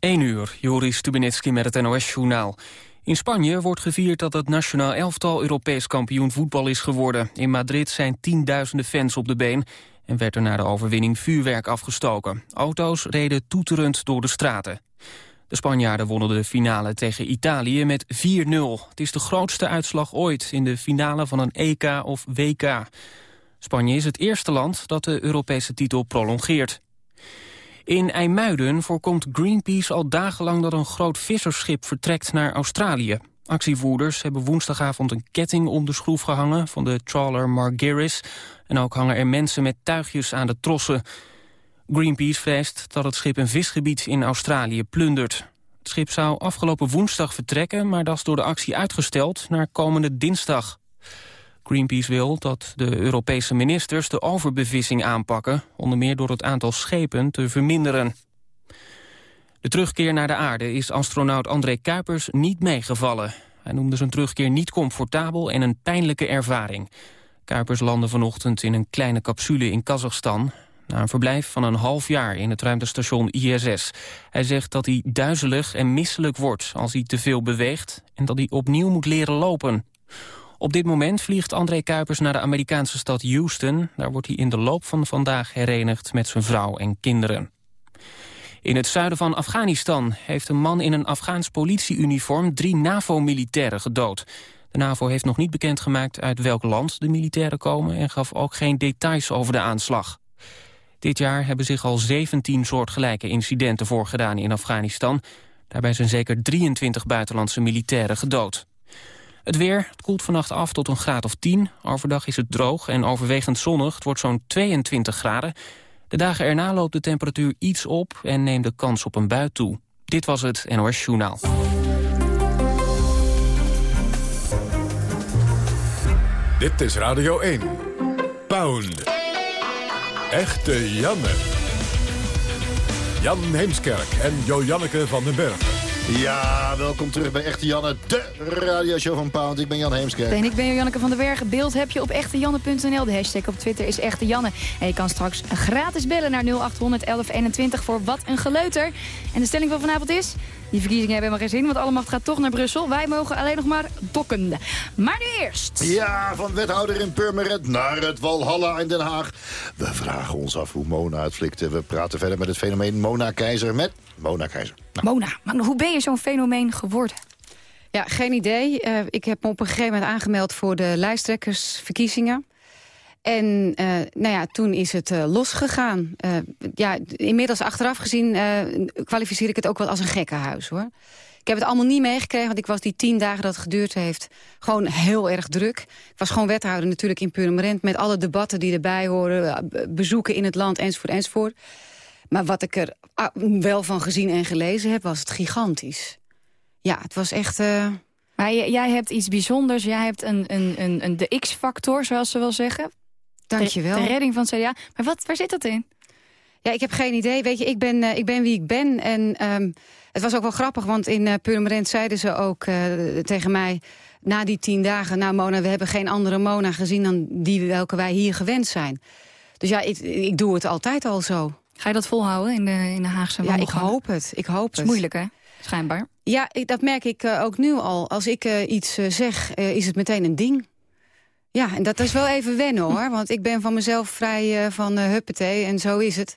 1 uur, Joris Stubenitski met het NOS-journaal. In Spanje wordt gevierd dat het nationaal elftal Europees kampioen voetbal is geworden. In Madrid zijn tienduizenden fans op de been en werd er na de overwinning vuurwerk afgestoken. Auto's reden toeterend door de straten. De Spanjaarden wonnen de finale tegen Italië met 4-0. Het is de grootste uitslag ooit in de finale van een EK of WK. Spanje is het eerste land dat de Europese titel prolongeert. In IJmuiden voorkomt Greenpeace al dagenlang dat een groot vissersschip vertrekt naar Australië. Actievoerders hebben woensdagavond een ketting om de schroef gehangen van de trawler Margiris. En ook hangen er mensen met tuigjes aan de trossen. Greenpeace vreest dat het schip een visgebied in Australië plundert. Het schip zou afgelopen woensdag vertrekken, maar dat is door de actie uitgesteld naar komende dinsdag. Greenpeace wil dat de Europese ministers de overbevissing aanpakken... onder meer door het aantal schepen te verminderen. De terugkeer naar de aarde is astronaut André Kuipers niet meegevallen. Hij noemde zijn terugkeer niet comfortabel en een pijnlijke ervaring. Kuipers landde vanochtend in een kleine capsule in Kazachstan... na een verblijf van een half jaar in het ruimtestation ISS. Hij zegt dat hij duizelig en misselijk wordt als hij te veel beweegt... en dat hij opnieuw moet leren lopen. Op dit moment vliegt André Kuipers naar de Amerikaanse stad Houston. Daar wordt hij in de loop van vandaag herenigd met zijn vrouw en kinderen. In het zuiden van Afghanistan heeft een man in een Afghaans politieuniform drie NAVO-militairen gedood. De NAVO heeft nog niet bekendgemaakt uit welk land de militairen komen en gaf ook geen details over de aanslag. Dit jaar hebben zich al 17 soortgelijke incidenten voorgedaan in Afghanistan. Daarbij zijn zeker 23 buitenlandse militairen gedood. Het weer, het koelt vannacht af tot een graad of 10. Overdag is het droog en overwegend zonnig. Het wordt zo'n 22 graden. De dagen erna loopt de temperatuur iets op en neemt de kans op een bui toe. Dit was het NOS Journaal. Dit is Radio 1. Pound. Echte Janne. Jan Heemskerk en Jo-Janneke van den Berg. Ja, welkom terug bij Echte Janne, de radioshow van Pound. Ik ben Jan Heemskerk. En ik ben Janneke van der Bergen. Beeld heb je op echtejanne.nl. De hashtag op Twitter is Echte Janne. En je kan straks gratis bellen naar 0800 1121 voor Wat een Geleuter. En de stelling van vanavond is... Die verkiezingen hebben helemaal geen zin, want alle macht gaat toch naar Brussel. Wij mogen alleen nog maar dokken. Maar nu eerst. Ja, van wethouder in Purmerend naar het Walhalla in Den Haag. We vragen ons af hoe Mona het flikte. We praten verder met het fenomeen Mona Keizer met Mona Keizer. Nou. Mona, maar hoe ben je zo'n fenomeen geworden? Ja, geen idee. Uh, ik heb me op een gegeven moment aangemeld voor de lijsttrekkersverkiezingen. En uh, nou ja, toen is het uh, losgegaan. Uh, ja, inmiddels achteraf gezien kwalificeer ik het ook wel als een gekkenhuis, hoor. Ik heb het allemaal niet meegekregen, want ik was die tien dagen dat het geduurd heeft... gewoon heel erg druk. Ik was gewoon wethouder natuurlijk in Purmerend... met alle debatten die erbij horen, bezoeken in het land, enzovoort, enzovoort. Maar wat ik er ah, wel van gezien en gelezen heb, was het gigantisch. Ja, het was echt... Maar jij hebt iets bijzonders. Jij hebt een, een, een, een de X-factor, zoals ze wel zeggen. Dankjewel. De, de redding van het CDA. Maar wat, waar zit dat in? Ja, ik heb geen idee. Weet je, ik ben, uh, ik ben wie ik ben. En um, het was ook wel grappig, want in uh, Purmerend zeiden ze ook uh, tegen mij... na die tien dagen, nou Mona, we hebben geen andere Mona gezien... dan die welke wij hier gewend zijn. Dus ja, ik, ik doe het altijd al zo. Ga je dat volhouden in de, in de Haagse Ja, ik hoop het. Ik hoop het. is moeilijk, hè? Schijnbaar. Ja, ik, dat merk ik ook nu al. Als ik iets zeg, is het meteen een ding. Ja, en dat is wel even wennen hoor. Want ik ben van mezelf vrij uh, van uh, en zo is het.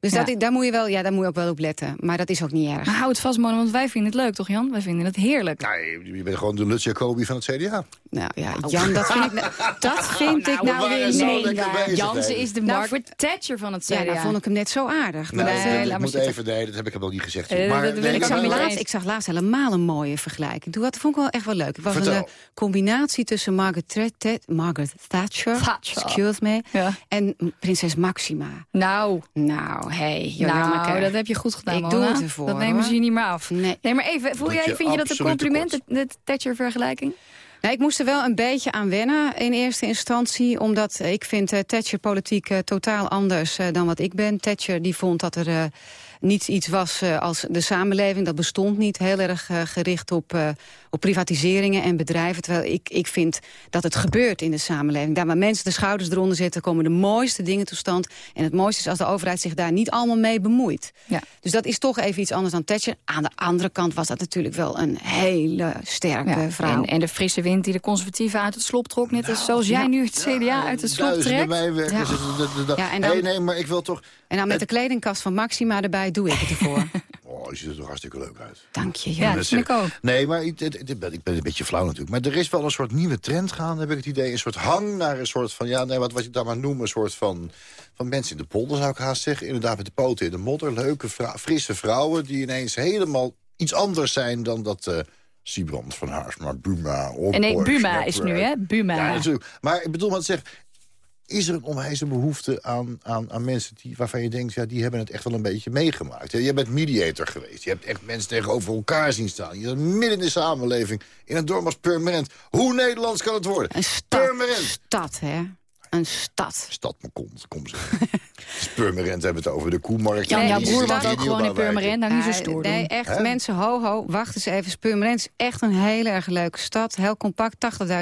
Dus dat, daar, moet je wel, ja, daar moet je ook wel op letten. Maar dat is ook niet erg. Maar hou het vast, man, want wij vinden het leuk, toch Jan? Wij vinden het heerlijk. Nee, je bent gewoon de Lutz Jacobi van het CDA. Nou ja, Jan, dat vind ik, nou, dat vind ik nou, weer niet Jan, ze is de nou, Margaret Thatcher van het CDA. Ja, nou vond ik hem net zo aardig. Maar nee, dat, moet even, nee, dat heb ik hem ook niet gezegd. Uh, maar, nee, ik, zag laatst, ik zag laatst helemaal een mooie vergelijking. Toen, dat vond ik wel echt wel leuk. Het was Vertel. een combinatie tussen Margaret, Margaret Thatcher, Thatcher, excuse me, ja. en prinses Maxima. Nou. Nou, hey, nou, dat heb je goed gedaan, Ik doe het ervoor. Dat nemen ze je niet meer af. Nee, nee maar even, voel jij, vind je dat een compliment, de Thatcher-vergelijking? Nou, ik moest er wel een beetje aan wennen in eerste instantie. Omdat ik vind uh, Thatcher politiek uh, totaal anders uh, dan wat ik ben. Thatcher die vond dat er niet iets was uh, als de samenleving. Dat bestond niet. Heel erg uh, gericht op, uh, op privatiseringen en bedrijven. Terwijl ik, ik vind dat het gebeurt in de samenleving. Daar waar mensen de schouders eronder zetten... komen de mooiste dingen tot stand. En het mooiste is als de overheid zich daar niet allemaal mee bemoeit. Ja. Dus dat is toch even iets anders dan Thatcher. Aan de andere kant was dat natuurlijk wel een hele sterke ja. vrouw. En, en, de frisse wind die de conservatieven uit het slop trok. Net als zoals jij nu het CDA uit het slop trekt. Ja. en dan, nee, nee, maar ik wil toch... En dan met de kledingkast van Maxima erbij doe ik het ervoor. Oh, je ziet er toch hartstikke leuk uit. Dank je. Ja, dat vind ik ook. Nee, maar ik, ik, ben, ik ben een beetje flauw natuurlijk. Maar er is wel een soort nieuwe trend gaan, heb ik het idee. Een soort hang naar een soort van... Ja, nee, wat, wat je daar maar noemt, een soort van... Van mensen in de polder, zou ik haast zeggen. Inderdaad, met de poten in de modder. Leuke, frisse vrouwen die ineens helemaal iets anders zijn dan dat... Uh, Siebrand van Haarsma, Buma... En nee, Buma is nu, hè? Buma. Ja, natuurlijk. Maar ik bedoel, wat zeg, is er een onwijze behoefte aan, aan, aan mensen die, waarvan je denkt... ja, die hebben het echt wel een beetje meegemaakt. Je bent mediator geweest. Je hebt echt mensen tegenover elkaar zien staan. Je zit midden in de samenleving, in een dorp als Permanent. Hoe Nederlands kan het worden? Een stad, Permanent. stad hè? Een stad. Stad, kom, kom ze. Purmerend hebben het over de koemarkt. Ja, jouw broer was ook gewoon in Purmerend. Nou, niet zo stoer Nee, echt, mensen, ho, ho, wacht eens even. Purmerend is echt een hele erg leuke stad. Heel compact,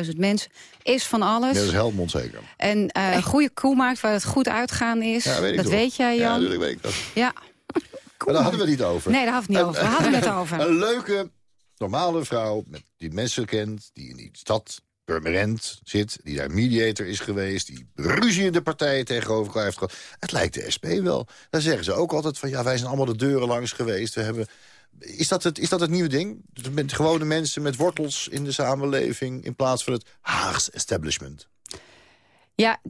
80.000 mensen. Is van alles. dat is Helmond zeker. En uh, een goede koemarkt waar het goed uitgaan is. Ja, weet dat weet jij, Jan. Ja, natuurlijk weet ik dat. Ja. Maar daar hadden we het niet over. Nee, daar hadden we het niet over. We hadden het over. Een leuke, normale vrouw met, die mensen kent, die in die stad Purmerend zit, die daar mediator is geweest... die ruzie in de partijen tegenover heeft gehad. Het lijkt de SP wel. Daar zeggen ze ook altijd van... ja, wij zijn allemaal de deuren langs geweest. We hebben... Is dat, het, is dat het nieuwe ding? Met gewone mensen met wortels in de samenleving... in plaats van het Haags establishment? Ja,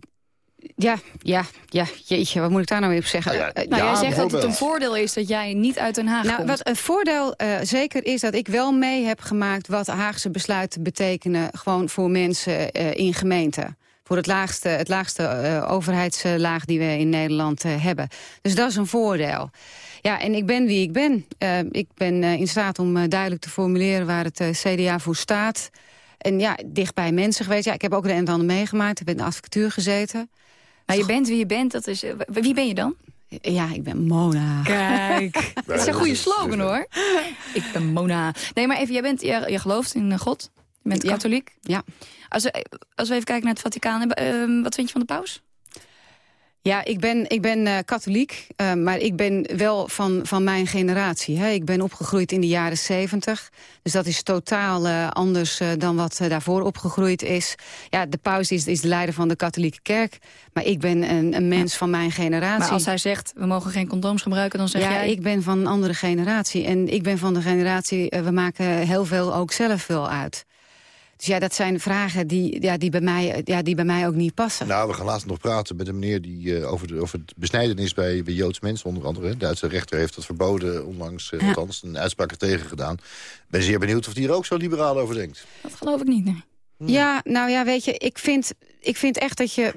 ja, ja, ja, jeetje, wat moet ik daar nou weer op zeggen? Nou, ja, nou jij zegt dat het een voordeel is dat jij niet uit Den Haag nou, komt. Wat een voordeel uh, zeker is dat ik wel mee heb gemaakt... wat Haagse besluiten betekenen gewoon voor mensen uh, in gemeenten. Voor het laagste, het laagste uh, overheidslaag die we in Nederland hebben. Dus dat is een voordeel. Ja, en ik ben wie ik ben. ik ben in staat om duidelijk te formuleren waar het CDA voor staat... En ja, dicht bij mensen geweest. Ja, ik heb ook de een en ander meegemaakt. Ik heb in de advocatuur gezeten. Maar je bent wie je bent. Dat is, wie ben je dan? Ja, ik ben Mona. Kijk, dat is een goede slogan hoor. Ik ben Mona. Nee, maar even, jij bent, je, je gelooft in God. Je bent katholiek. Ja. Als we, als we even kijken naar het Vaticaan. Uh, wat vind je van de paus? Ja, ik ben, ik ben uh, katholiek, uh, maar ik ben wel van, van mijn generatie. Hè. Ik ben opgegroeid in de jaren zeventig. Dus dat is totaal uh, anders dan wat daarvoor opgegroeid is. Ja, de paus is, is de leider van de katholieke kerk. Maar ik ben een, een mens van mijn generatie. Maar als hij zegt, we mogen geen condooms gebruiken, dan zeg ja, jij... ik ben van een andere generatie. En ik ben van de generatie, we maken heel veel ook zelf wel uit. Dus ja, dat zijn vragen die, ja, die, bij mij, ja, die bij mij ook niet passen. Nou, we gaan later nog praten met een meneer die uh, over, de, over het besnijdenis bij, bij Joods mensen, onder andere. De Duitse rechter heeft dat verboden, onlangs uh, ja. althans een uitspraak er tegen gedaan. Ik ben zeer benieuwd of hij er ook zo liberaal over denkt. Dat geloof ik niet, nee. Ja, nou ja, weet je, ik vind, ik vind echt dat je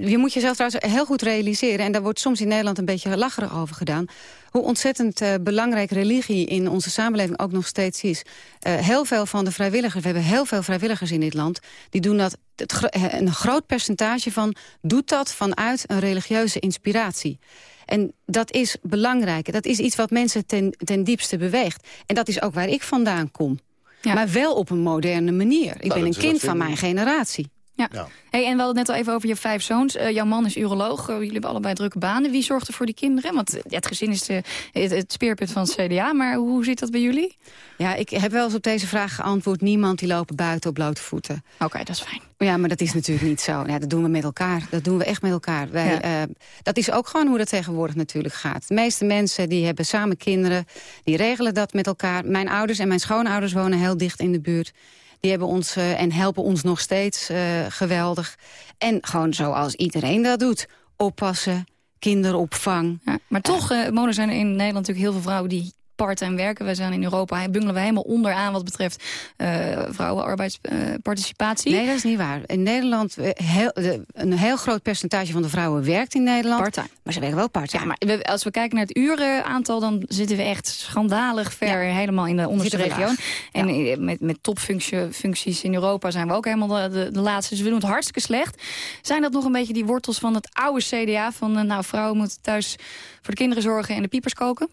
je moet jezelf trouwens heel goed realiseren... en daar wordt soms in Nederland een beetje lacherig over gedaan... hoe ontzettend uh, belangrijk religie in onze samenleving ook nog steeds is. Uh, heel veel van de vrijwilligers, we hebben heel veel vrijwilligers in dit land... die doen dat, het, een groot percentage van doet dat vanuit een religieuze inspiratie. En dat is belangrijk. Dat is iets wat mensen ten, ten diepste beweegt. En dat is ook waar ik vandaan kom. Ja. Maar wel op een moderne manier. Ik nou, ben een kind van mijn generatie. Ja. ja. Hey, en we hadden het net al even over je vijf zoons. Uh, jouw man is uroloog. Uh, jullie hebben allebei drukke banen. Wie zorgt er voor die kinderen? Want uh, het gezin is de, het, het, speerpunt van het CDA. Maar hoe zit dat bij jullie? Ja, ik heb wel eens op deze vraag geantwoord. Niemand die lopen buiten op blote voeten. Oké, okay, dat is fijn. Ja, maar dat is natuurlijk niet zo. Ja, dat doen we met elkaar. Dat doen we echt met elkaar. Wij, ja. dat is ook gewoon hoe dat tegenwoordig natuurlijk gaat. De meeste mensen die hebben samen kinderen. Die regelen dat met elkaar. Mijn ouders en mijn schoonouders wonen heel dicht in de buurt. Die hebben ons uh, en helpen ons nog steeds uh, geweldig. En gewoon zoals iedereen dat doet. Oppassen, kinderopvang. Ja, maar toch, uh, Mona, zijn er in Nederland natuurlijk heel veel vrouwen... die parttime werken. Wij zijn in Europa, bungelen we helemaal onderaan wat betreft uh, vrouwenarbeidsparticipatie. nee, dat is niet waar. In Nederland, heel, de, een heel groot percentage van de vrouwen werkt in Nederland. Part-time. Maar ze werken wel part-time. Ja, maar we, als we kijken naar het urenaantal, dan zitten we echt schandalig ver ja. helemaal in de onderste regio. En ja. met, met topfuncties in Europa zijn we ook helemaal de, de, de, laatste. Dus we doen het hartstikke slecht. Zijn dat nog een beetje die wortels van het oude CDA? Van nou, vrouwen moeten thuis voor de kinderen zorgen en de piepers koken?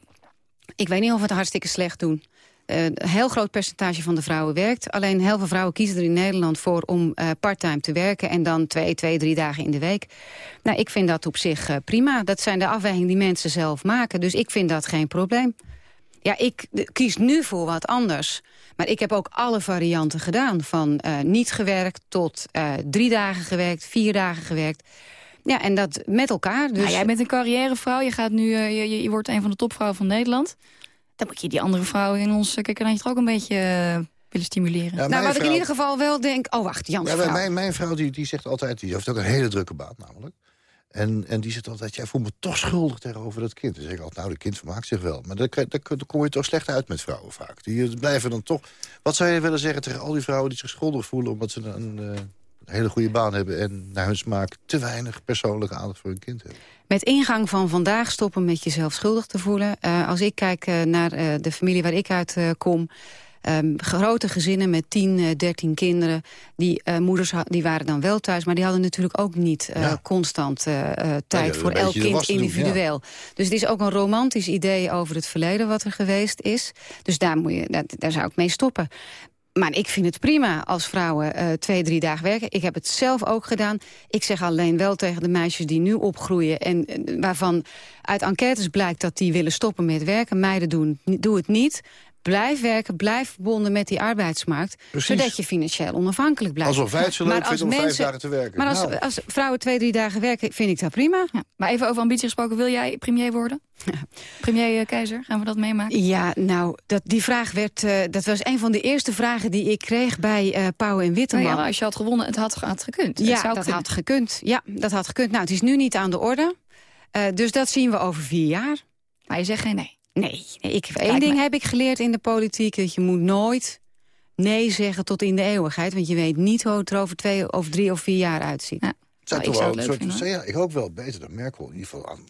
Ik weet niet of we het hartstikke slecht doen. Uh, een heel groot percentage van de vrouwen werkt. Alleen heel veel vrouwen kiezen er in Nederland voor om uh, parttime te werken... en dan twee, twee, drie dagen in de week. Nou, ik vind dat op zich uh, prima. Dat zijn de afwegingen die mensen zelf maken. Dus ik vind dat geen probleem. Ja, ik kies nu voor wat anders. Maar ik heb ook alle varianten gedaan. Van niet gewerkt tot drie dagen gewerkt, vier dagen gewerkt... Ja, en dat met elkaar. Dus... Nou, jij bent een carrièrevrouw. Je, gaat nu, je, je wordt een van de topvrouwen van Nederland. Dan moet je die andere vrouwen in ons kikkerlandje toch ook een beetje uh, willen stimuleren. Ja, nou, wat ik in ieder geval wel denk... Oh, wacht, Jan. ja, Mijn, mijn vrouw die, die zegt altijd... Die heeft ook een hele drukke baan namelijk. En, en die zegt altijd, jij voelt me toch schuldig tegenover dat kind. Dan zeg ik altijd, nou, dat kind vermaakt zich wel. Maar daar, kom je toch slecht uit met vrouwen vaak. Die blijven dan toch... Wat zou je willen zeggen tegen al die vrouwen die zich schuldig voelen... omdat ze een, uh, een hele goede baan hebben... en naar hun smaak te weinig persoonlijke aandacht voor hun kind hebben? Met ingang van vandaag stoppen met jezelf schuldig te voelen. Uh, als ik kijk uh, naar uh, de familie waar ik uit kom... Um, grote gezinnen met 10, 13 kinderen. Die moeders die waren dan wel thuis, maar die hadden natuurlijk ook niet ja. constant tijd ja, voor elk kind individueel. Doen. Dus het is ook een romantisch idee over het verleden wat er geweest is. Dus daar, moet je, daar, daar zou ik mee stoppen. Maar ik vind het prima als vrouwen uh, twee, drie dagen werken. Ik heb het zelf ook gedaan. Ik zeg alleen wel tegen de meisjes die nu opgroeien... en uh, waarvan uit enquêtes blijkt dat die willen stoppen met werken. Meiden doen, doe het niet. Blijf werken, blijf verbonden met die arbeidsmarkt. Precies. Zodat je financieel onafhankelijk blijft. Alsof wij het zo leuk vinden om vijf dagen te werken. Maar als, nou. als, vrouwen twee, drie dagen werken, vind ik dat prima. Ja. Maar even over ambitie gesproken, wil jij premier worden? Ja. Premier uh, Keizer, gaan we dat meemaken? Ja, nou, dat, die vraag werd... Uh, dat was een van de eerste vragen die ik kreeg bij uh, Pauw en Witteman. Nou ja, als je had gewonnen, het had, had gekund. Ja, dat kunnen. had gekund. Ja, dat had gekund. Nou, het is nu niet aan de orde. dus dat zien we over vier jaar. Maar je zegt geen nee. Nee, ik, één ding heb ik geleerd in de politiek... dat je moet nooit nee zeggen tot in de eeuwigheid. Want je weet niet hoe het er over twee of drie of vier jaar uitziet. Ja. Nou, ik, zou het soort, ja, ik hoop wel beter dan Merkel. In ieder geval aan,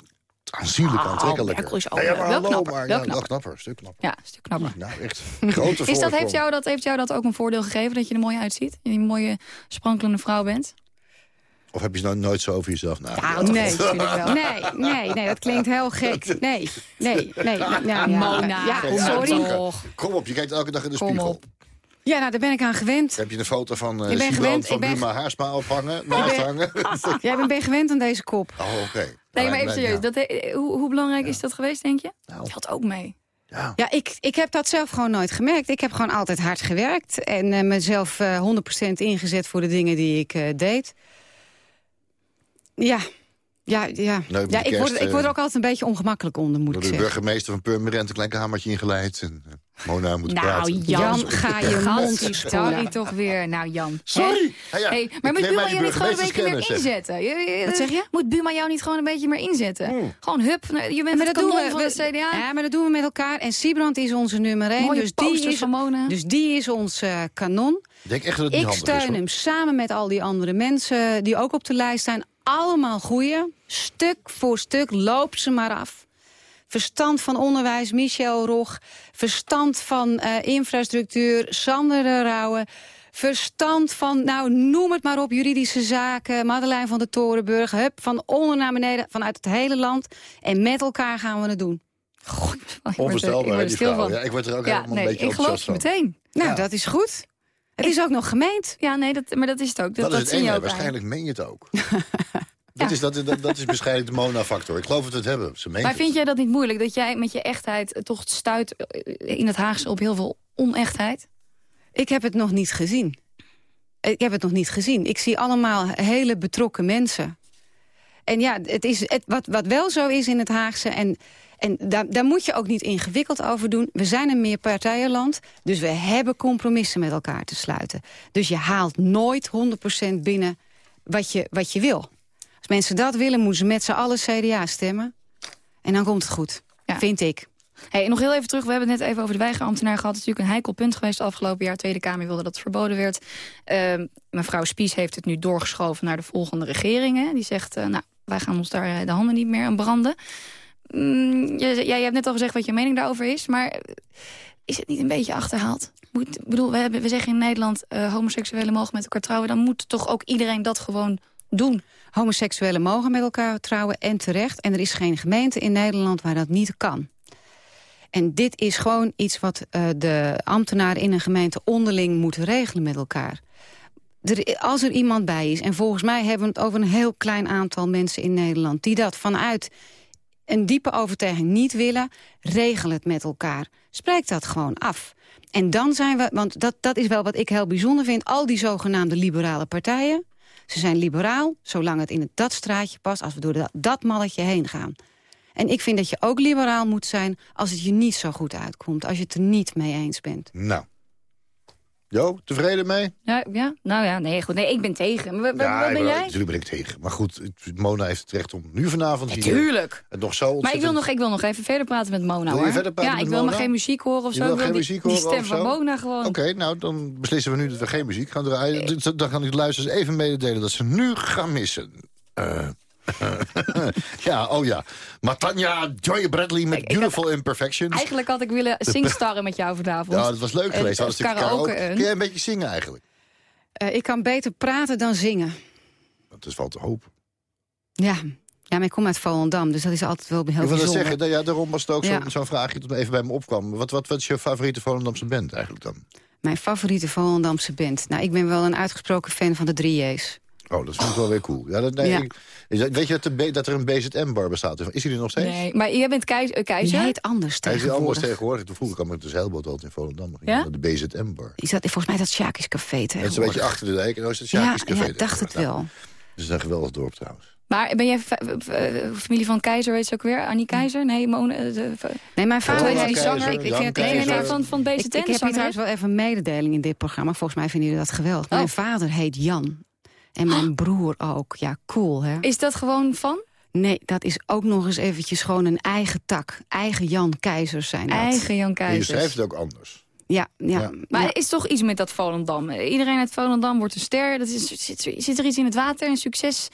aanzienlijk oh, aantrekkelijker. Merkel is ook ja, maar, wel knapper. Maar, wel ja, knapper. knapper. stuk knapper. Ja, stuk knapper. Nou, echt grote is dat, heeft, jou dat, heeft jou dat ook een voordeel gegeven, dat je er mooi uitziet? Je een mooie, sprankelende vrouw bent? Of heb je nou nooit zo over jezelf nagedacht? Nou, nee, natuurlijk wel. Nee, nee, nee, dat klinkt heel gek. Nee, nee, nee. Nou, ja, Mona, ja, sorry. Kom op, je kijkt elke dag in de spiegel. Op. Ja, nou, daar ben ik aan gewend. Heb je een foto van uh, gewend, van ben... Buma Haarsma ophangen? Naast hangen? Jij bent ben gewend aan deze kop. Oh, oké. Okay. Nee, maar even serieus. Dat, hoe, hoe belangrijk ja. is dat geweest, denk je? Nou. Telt ook mee. Ja, ja ik, ik heb dat zelf gewoon nooit gemerkt. Ik heb gewoon altijd hard gewerkt. En uh, mezelf uh, 100% ingezet voor de dingen die ik uh, deed. Ja, ja, ja. Nou, ja ik, word, ik word er ook altijd een beetje ongemakkelijk onder, moet ik zeggen. de burgemeester van Purmerend een klein kamertje ingeleid. En uh, Mona moet nou, praten. Jan, Jan ga je mond Sorry toch weer. Nou, Jan. Sorry! Hey, ja, hey, maar moet Buma jou niet gewoon een beetje meer inzetten? Wat zeg je? Moet Buma jou niet gewoon een beetje meer inzetten? Hmm. Gewoon hup, je bent met dat doen we, van de CDA. Ja, maar dat doen we met elkaar. En Siebrand is onze nummer 1. dus die is, dus die is ons uh, kanon. Denk echt dat ik steun hem samen met al die andere mensen die ook op de lijst staan allemaal goeie. Stuk voor stuk, loop ze maar af. Verstand van onderwijs, Michel Rog. Verstand van uh, infrastructuur, Sander de Rauwe. Verstand van, nou noem het maar op, juridische zaken. Madeleine van de Torenburg. Hup, van onder naar beneden, vanuit het hele land. En met elkaar gaan we het doen. Goh, Onvoorstelbaar, ik, stil van. Ja, ik word er ook ja, helemaal nee, een beetje ik geloof meteen. Nou, ja. dat is goed. Het is ook nog gemeend. Ja, nee, dat, maar dat is het ook. Dat, dat, is het ene. Waarschijnlijk meen je het ook. dat, is, dat, dat, dat is waarschijnlijk de Mona-factor. Ik geloof dat we het hebben. Ze maar vind jij dat niet moeilijk? Dat jij met je echtheid toch stuit in het Haagse op heel veel onechtheid? Ik heb het nog niet gezien. Ik heb het nog niet gezien. Ik zie allemaal hele betrokken mensen. En ja, het is, het, wat, wat wel zo is in het Haagse... en en daar, daar moet je ook niet ingewikkeld over doen. We zijn een meerpartijenland, dus we hebben compromissen met elkaar te sluiten. Dus je haalt nooit 100% binnen wat je, wat je wil. Als mensen dat willen, moeten ze met z'n allen CDA stemmen. En dan komt het goed, ja. vind ik. Hey, nog heel even terug, we hebben het net even over de weigerambtenaar gehad. Het is natuurlijk een heikel punt geweest afgelopen jaar. Tweede Kamer wilde dat het verboden werd. Uh, mevrouw Spies heeft het nu doorgeschoven naar de volgende regeringen. Die zegt, uh, nou, wij gaan ons daar de handen niet meer aan branden. Mm, jij, hebt net al gezegd wat je mening daarover is, maar is het niet een beetje achterhaald? Moet, bedoel, we, we zeggen in Nederland, uh, homoseksuelen mogen met elkaar trouwen. Dan moet toch ook iedereen dat gewoon doen? Homoseksuelen mogen met elkaar trouwen en terecht. En er is geen gemeente in Nederland waar dat niet kan. En dit is gewoon iets wat uh, de ambtenaren in een gemeente onderling moeten regelen met elkaar. Er, als er iemand bij is, en volgens mij hebben we het over een heel klein aantal mensen in Nederland... die dat vanuit een diepe overtuiging niet willen, regel het met elkaar. Spreek dat gewoon af. En dan zijn we, want dat, dat is wel wat ik heel bijzonder vind... al die zogenaamde liberale partijen, ze zijn liberaal... zolang het in het dat straatje past, als we door dat, dat malletje heen gaan. En ik vind dat je ook liberaal moet zijn als het je niet zo goed uitkomt. Als je het er niet mee eens bent. Nou, Jo, tevreden mee? Ja, ja, nou ja, nee, goed. Nee, ik ben tegen. Maar ja, wat ben jij? Natuurlijk ben ik tegen. Maar goed, Mona heeft het recht om nu vanavond hier... Tuurlijk. En nog zo ontzettend... Maar ik wil, nog, ik wil nog even verder praten met Mona, Wil je verder praten Ja, ik wil Mona? maar geen muziek horen of je zo. Wil ik geen wil muziek die, horen die stem van Mona gewoon. Oké, nou, dan beslissen we nu dat we geen muziek gaan draaien. Dan gaan die luisteraars even mededelen dat ze nu gaan missen. Uh, ja, oh ja. Matanja Joy Bradley met Beautiful Imperfections. Eigenlijk had ik willen singstarren met jou vanavond. Ja, dat was leuk geweest. Uh, karaoke. Kun jij een beetje zingen eigenlijk? Uh, ik kan beter praten dan zingen. Dat is wel te hopen. Ja, ja, maar ik kom uit Volendam, dus dat is altijd wel heel Ik wil bijzonder. zeggen, ja, daarom was het ook zo'n zo vraagje dat even bij me opkwam. Wat, wat, wat is je favoriete Volendamse band eigenlijk dan? Mijn favoriete Volendamse band? Nou, ik ben wel een uitgesproken fan van de 3J's. Oh, dat vind ik wel weer cool. Ja, dat, nee, Ja. ik- weet je dat, de, dat er een BZM-bar bestaat? Is die er nog steeds? Nee, maar jij bent keizer. Die keizer? heet anders Hij is anders tegenwoordig. tegenwoordig. Toen vroeger kwam ik de zeilboot altijd in Volendam. Ja? naar De BZM-bar. Is dat, volgens mij dat Sjaakjes Café Het is een tegenwoordig. beetje achter de dijk. En nou is het ja, Sjaakjes Café. ja, dacht het tegenwoordig. wel. Nou, Het is een geweldig dorp trouwens. Maar ben jij fa- eh, familie van Keizer, weet ze ook weer? Annie Keizer? Nee, Mona, eh, de- Nee, mijn vader is die Keizer, zanger. Ik, ik, Jan vind- nee, nee, nee, Keizer. van, van BZN. ik, ik heb hier trouwens wel even een mededeling in dit programma. Volgens mij vinden jullie dat geweldig. Oh. Mijn vader heet Jan. En mijn broer ook. Ja, cool, hè? Is dat gewoon van? Nee, dat is ook nog eens eventjes gewoon een eigen tak. Eigen Jan Keizers zijn dat. Eigen Jan En je Keizer. schrijft het ook anders. Ja, ja. Ja. Maar ja. er is toch iets met dat Volendam. Iedereen uit Volendam wordt een ster. Dat is, zit, zit er iets in het water, een succes?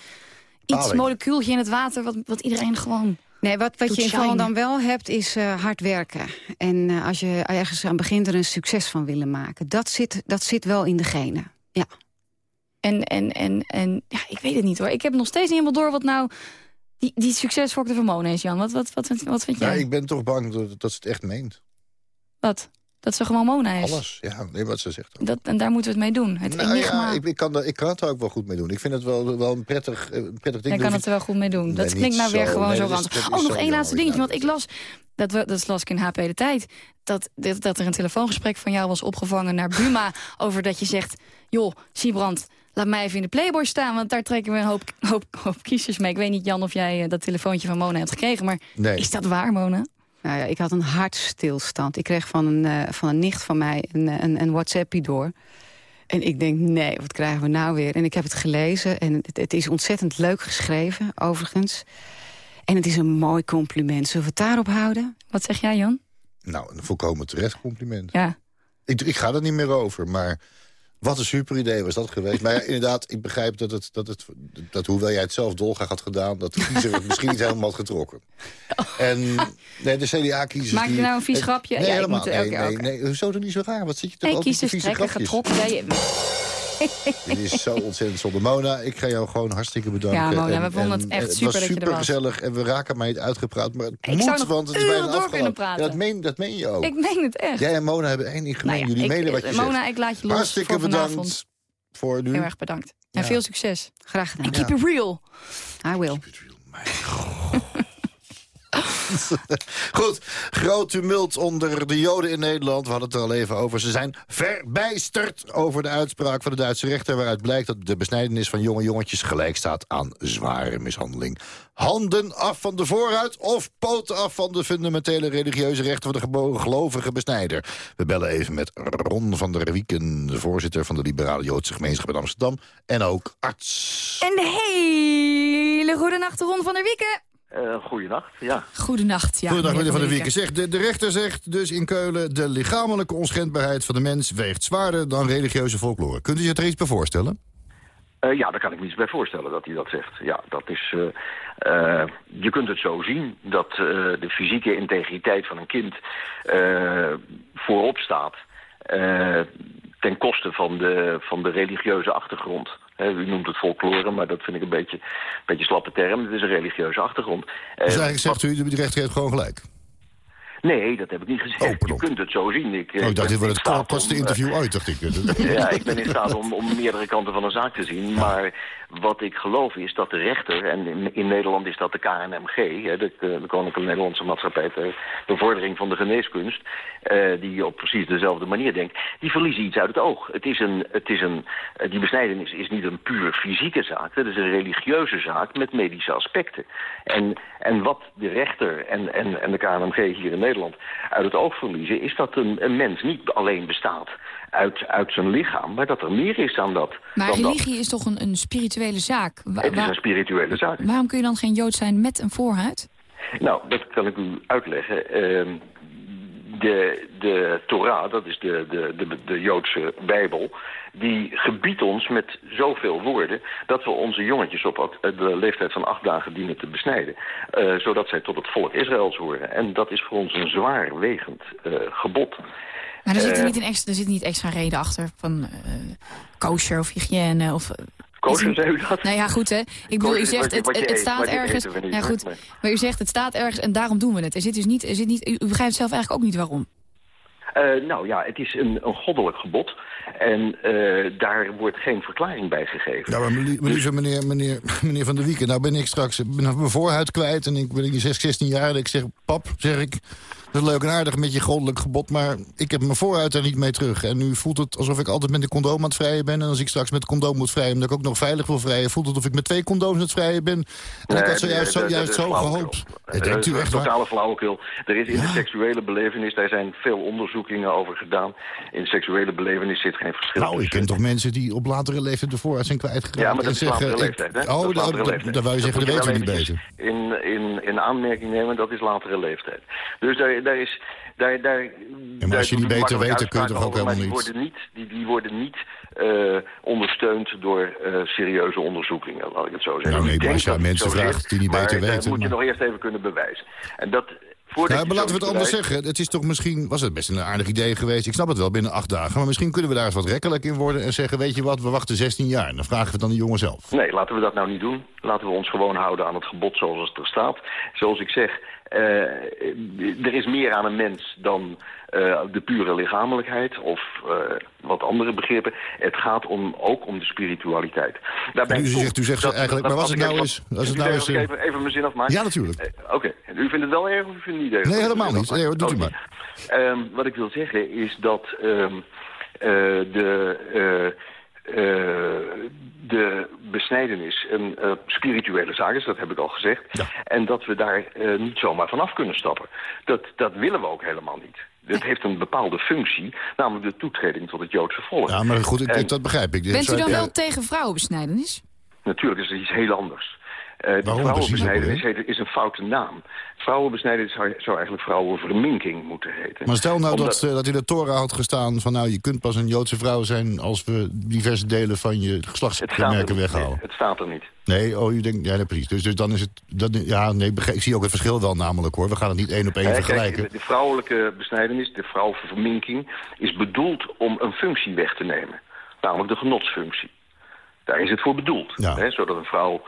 Iets Paling. molecuultje in het water, wat, wat iedereen gewoon... Nee, wat, wat je in. Volendam wel hebt, is eh, hard werken. En eh, als je ergens aan begint er een succes van willen maken. Dat zit, dat zit wel in de genen. Ja. En, en, en, en ja, ik weet het niet hoor. Ik heb nog steeds niet helemaal door wat nou die, die succesfactor van Mona is, Jan. Wat, wat, wat, wat, wat vind jij? Ja, ik ben toch bang dat, dat ze het echt meent. Wat? Dat ze gewoon Mona is? Alles. Ja, nee, wat ze zegt. ook. Dat, en daar moeten we het mee doen. Het Nou enigma. ja, ik, ik, kan, ik kan het er ook wel goed mee doen. Ik vind het wel, wel een prettig, eh, een prettig ding. Jij kan het er wel goed mee doen. Nee, dat klinkt nou weer zo. gewoon Nee, zo ranzig. Oh, nog één laatste dingetje. Want ik las, dat, we, dat las ik in HP De Tijd... Dat, dat, dat er een telefoongesprek van jou was opgevangen naar Buma... over dat je zegt, joh, Siebrand, laat mij even in de Playboy staan... want daar trekken we een hoop, hoop, hoop kiezers mee. Ik weet niet, Jan, of jij eh, dat telefoontje van Mona hebt gekregen... maar Nee. is dat waar, Mona? Nou ja, ik had een hartstilstand. Ik kreeg van een, eh, van een nicht van mij een, eh, een, een WhatsAppie door. En ik denk, nee, wat krijgen we nou weer? En ik heb het gelezen en het, het is ontzettend leuk geschreven, overigens. En het is een mooi compliment. Zullen we het daarop houden? Wat zeg jij, Jan? Nou, een volkomen terecht compliment. Ja. Ik, ik ga er niet meer over, maar wat een super idee was dat geweest. Maar ja, inderdaad, ik begrijp dat, het, dat, het, dat hoewel jij het zelf dolgraag had gedaan... dat de kiezer het misschien niet helemaal had getrokken. En nee, de CDA-kiezers... Maak je nou een vies grapje? Nee, Ja, ik helemaal. moet er elke nee, nee, ook- nee, hoezo toch niet zo raar? Wat zit je toch Nee, altijd kiezers trekken, getrokken. Ja, je- Dit is zo ontzettend zonde. Mona, ik ga jou gewoon hartstikke bedanken. Ja, Mona, En- we vonden het en echt het super was dat je er super was. gezellig en we raken maar niet uitgepraat. Maar het Ik moet, zou nog want het is bijna door afgelopen. kunnen praten. Ja, dat, meen, dat meen je ook. Ik meen het echt. Jij en Mona hebben één ding gemeen. Nou ja, Jullie ik- menen wat je Mona, zegt. ik laat je los Hartstikke voor bedankt vanavond. voor nu. Heel erg bedankt. En Ja. veel succes. Graag gedaan. En keep it real. I will. Mijn god. Goed, groot tumult onder de Joden in Nederland. We hadden het er al even over. Ze zijn verbijsterd over de uitspraak van de Duitse rechter... waaruit blijkt dat de besnijdenis van jonge jongetjes gelijk staat aan zware mishandeling. Handen af van de vooruit of poten af van de fundamentele religieuze rechten... van de gelovige besnijder. We bellen even met Ron van der Wieken... de voorzitter van de liberale Joodse gemeenschap in Amsterdam... en ook arts. Een hele goede nacht, Ron van der Wieken. Uh, goedenacht, ja. Goedenacht, ja. Goedendag, meneer Van der Wieken. Zegt, de, de rechter zegt dus in Keulen... de lichamelijke onschendbaarheid van de mens weegt zwaarder dan religieuze folklore. Kunt u zich er iets bij voorstellen? Uh, ja, daar kan ik me iets bij voorstellen dat hij dat zegt. Ja, dat is... Uh, uh, je kunt het zo zien dat uh, de fysieke integriteit van een kind voorop staat... ten koste van de, van de religieuze achtergrond. U noemt het folklore, maar dat vind ik een beetje, een beetje slappe term. Het is een religieuze achtergrond. Dus eigenlijk zegt u, de rechter heeft gewoon gelijk? Nee, dat heb ik niet gezegd. Oh, je kunt het zo zien. Ik, Oh, ik dacht, dit wordt het kortste eh, interview uit, dacht ik. Ja, ik ben in staat om, om meerdere kanten van een zaak te zien. Maar wat ik geloof is dat de rechter, en in, in Nederland is dat de KNMG... Hè, de, de Koninklijke Nederlandse Maatschappij ter bevordering van de geneeskunst... eh, die op precies dezelfde manier denkt, die verliezen iets uit het oog. Het is een, het is een, eh, die besnijdenis is niet een puur fysieke zaak. Het is een religieuze zaak met medische aspecten. En, en wat de rechter en, en, en de KNMG hier in Nederland uit het oog verliezen... is dat een mens niet alleen bestaat uit, uit zijn lichaam... maar dat er meer is dan dat. Maar dan dat. religie is toch een, een spirituele zaak? Wa- Het is een spirituele zaak. waarom kun je dan geen Jood zijn met een voorhuid? Nou, dat kan ik u uitleggen. Ehm, de, de Torah, dat is de, de, de, de Joodse Bijbel... die gebiedt ons met zoveel woorden... dat we onze jongetjes op de leeftijd van acht dagen dienen te besnijden. eh, zodat zij tot het volk Israëls horen. En dat is voor ons een zwaarwegend eh gebod. Maar er zit, er Eh. niet, een extra, er zit niet extra reden achter van eh kosher of hygiëne of... is een- zei u dat? Nou ja, goed hè. Ik bedoel, u zegt het, het, staat ergens... Ja goed, maar u zegt het staat ergens en daarom doen we het. Er zit dus niet, er zit niet, u begrijpt zelf eigenlijk ook niet waarom. Eh, nou ja, het is een, een goddelijk gebod. En eh, daar wordt geen verklaring bij gegeven. Ja, maar meneer, meneer, meneer, meneer, Van der Wieken, nou ben ik straks ik ben mijn voorhuid kwijt... en ik ben ik 16 jaar en ik zeg, pap, zeg ik... dat is leuk en aardig met je goddelijk gebod... maar ik heb mijn voorhuid er niet mee terug. En nu voelt het alsof ik altijd met een condoom aan het vrijen ben... en als ik straks met condoom moet vrijen, omdat ik ook nog veilig wil vrijen... voelt het alsof ik met twee condooms aan het vrijen ben. En ik had zojuist, Nee, zo gehoopt. Eh, Dat denkt u echt? Totale flauwekul. Er is in de seksuele belevenis, daar zijn veel onderzoekingen over gedaan. In de seksuele belevenis zit geen verschil Nou, ik ken toch mensen die op latere leeftijd de voorhuid zijn kwijtgeraakt... Ja, maar dat en is zeggen, latere leeftijd, hè? Oh, Dat leeftijd. dat wou je zeggen, dat weten we niet beter. In, in, in aanmerking nemen, dat is latere leeftijd. Dus daar, daar is... Daar, daar, maar als je niet beter weet, dan kun je toch ook helemaal die worden niet. Die, die worden niet eh, ondersteund door eh, serieuze onderzoekingen, laat ik het zo zeggen. Nou, nee, maar als je dat aan mensen vraagt die niet beter dat weten, moet je maar- nog eerst even kunnen bewijzen. En dat... Voordat Nou, maar laten we het anders zeggen. Het is toch misschien, was het best een aardig idee geweest. Ik snap het wel, binnen acht dagen. Maar misschien kunnen we daar eens wat rekkelijk in worden en zeggen... weet je wat, we wachten 16 jaar. En dan vragen we het aan de jongen zelf. Nee, laten we dat nou niet doen. Laten we ons gewoon houden aan het gebod zoals het er staat. Zoals ik zeg, er is meer aan een mens dan eh, de pure lichamelijkheid of eh, wat andere begrippen. Het gaat om, ook om de spiritualiteit. Daarbij U zegt- u zegt dat- eigenlijk, dat- maar als het nou is- als het nou eh, even, even mijn zin afmaken? Ja, natuurlijk. Eh, Oké, u vindt het wel erg of u vindt het niet erg? Nee, helemaal niet. Nee, doet u maar. Ehm, wat ik wil zeggen is dat ehm, eh, de, eh, eh, de besnijdenis een eh, spirituele zaak is, dat heb ik al gezegd. Ja. En dat we daar eh, niet zomaar vanaf kunnen stappen. Dat, dat willen we ook helemaal niet. Het heeft een bepaalde functie, namelijk de toetreding tot het Joodse volk. Ja, maar goed, ik, En- dat begrijp ik. Bent u dan ja, wel tegen vrouwenbesnijdenis? Natuurlijk is het iets heel anders. Waarom vrouwenbesnijdenis heet- is een foute naam. Vrouwenbesnijdenis zou, zou eigenlijk vrouwenverminking moeten heten. Maar stel nou Omdat- dat, eh, dat in de Torah had gestaan van... nou, je kunt pas een Joodse vrouw zijn als we diverse delen van je er geslachtskenmerken niet. weghalen. Nee, het staat er niet. Nee, oh, je denkt, ja, nee, precies. Dus, dus dan is het, dat, ja, nee, ik zie ook het verschil wel namelijk hoor. We gaan het niet één op één kijk, vergelijken. de, de vrouwelijke besnijdenis, de vrouwenverminking... is bedoeld om een functie weg te nemen. Namelijk de genotsfunctie. Daar is het voor bedoeld. Ja. Hè, zodat een vrouw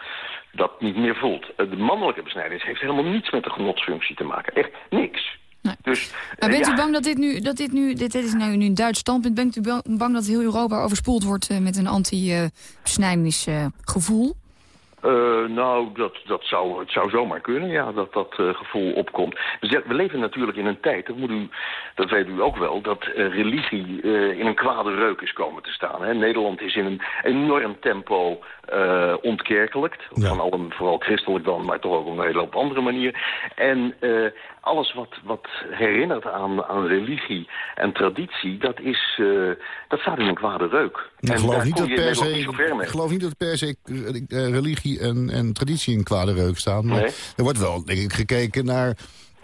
dat niet meer voelt. Eh, De mannelijke besnijdenis heeft helemaal niets met de genotsfunctie te maken. Echt niks. Nee. Dus, Maar eh, bent u ja. bang dat dit nu, dat dit nu, dit, dit is nou nu een Duits standpunt, bent u bang bang dat heel Europa overspoeld wordt eh, met een anti-besnijdenis eh, nou, dat, dat zou, het zou zomaar kunnen, ja, dat dat eh, gevoel opkomt. We, leven natuurlijk in een tijd, dat, moet u, dat weet u ook wel, dat eh, religie in een kwade reuk is komen te staan. Hè. Nederland is in een enorm tempo ontkerkelijkt. Ja. Van allen, vooral christelijk dan, maar toch ook op een hele hoop andere manier. En eh, alles wat, wat herinnert aan, aan religie en traditie, dat, is, eh, dat staat in een kwade reuk. Ik geloof niet dat per se, ik geloof niet dat per se eh, religie en, en traditie in kwade reuk staan. Maar Nee. er wordt wel, denk ik, gekeken naar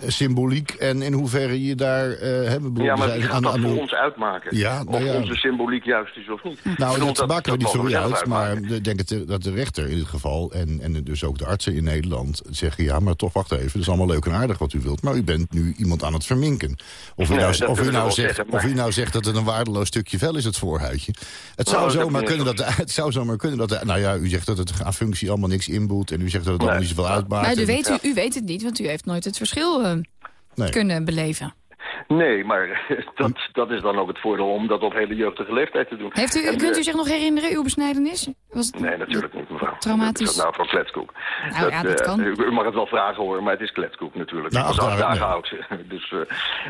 symboliek en in hoeverre je daar uh, hebben Ja, maar zijn wie gaat aan, dat aan voor ons uitmaken? Ja, nou of ja. onze symboliek juist is of niet. Nou, bedoel, dat, maken we niet voor maar ik denk het, dat de rechter in dit geval... En, en dus ook de artsen in Nederland zeggen... ja, maar toch, wacht even, het is allemaal leuk en aardig wat u wilt... maar u bent nu iemand aan het verminken. Of u, nou, dat of u, nou, zegt, zeggen, of u nou zegt dat het een waardeloos stukje vel is, het voorhuidje. Het zou, Nou, dat zomaar kunnen dat, de- het zou zomaar kunnen dat... de- nou ja, u zegt dat het aan functie allemaal niks inboet... en u zegt dat het allemaal niet zoveel uitmaakt. Maar u weet, u, u weet het niet, want u heeft nooit het verschil. Eh, Nee. kunnen beleven. Nee, maar dat, dat is dan ook het voordeel om dat op hele jeugdige leeftijd te doen. Heeft u, En, kunt u eh, zich nog herinneren, uw besnijdenis? Was het- Nee, natuurlijk niet, mevrouw. Traumatisch. Wat is nou voor kletskoek? Nou ja, dat eh, kan. U, mag het wel vragen hoor, maar het is kletskoek natuurlijk. Nou, acht dagen, oud. Dus eh,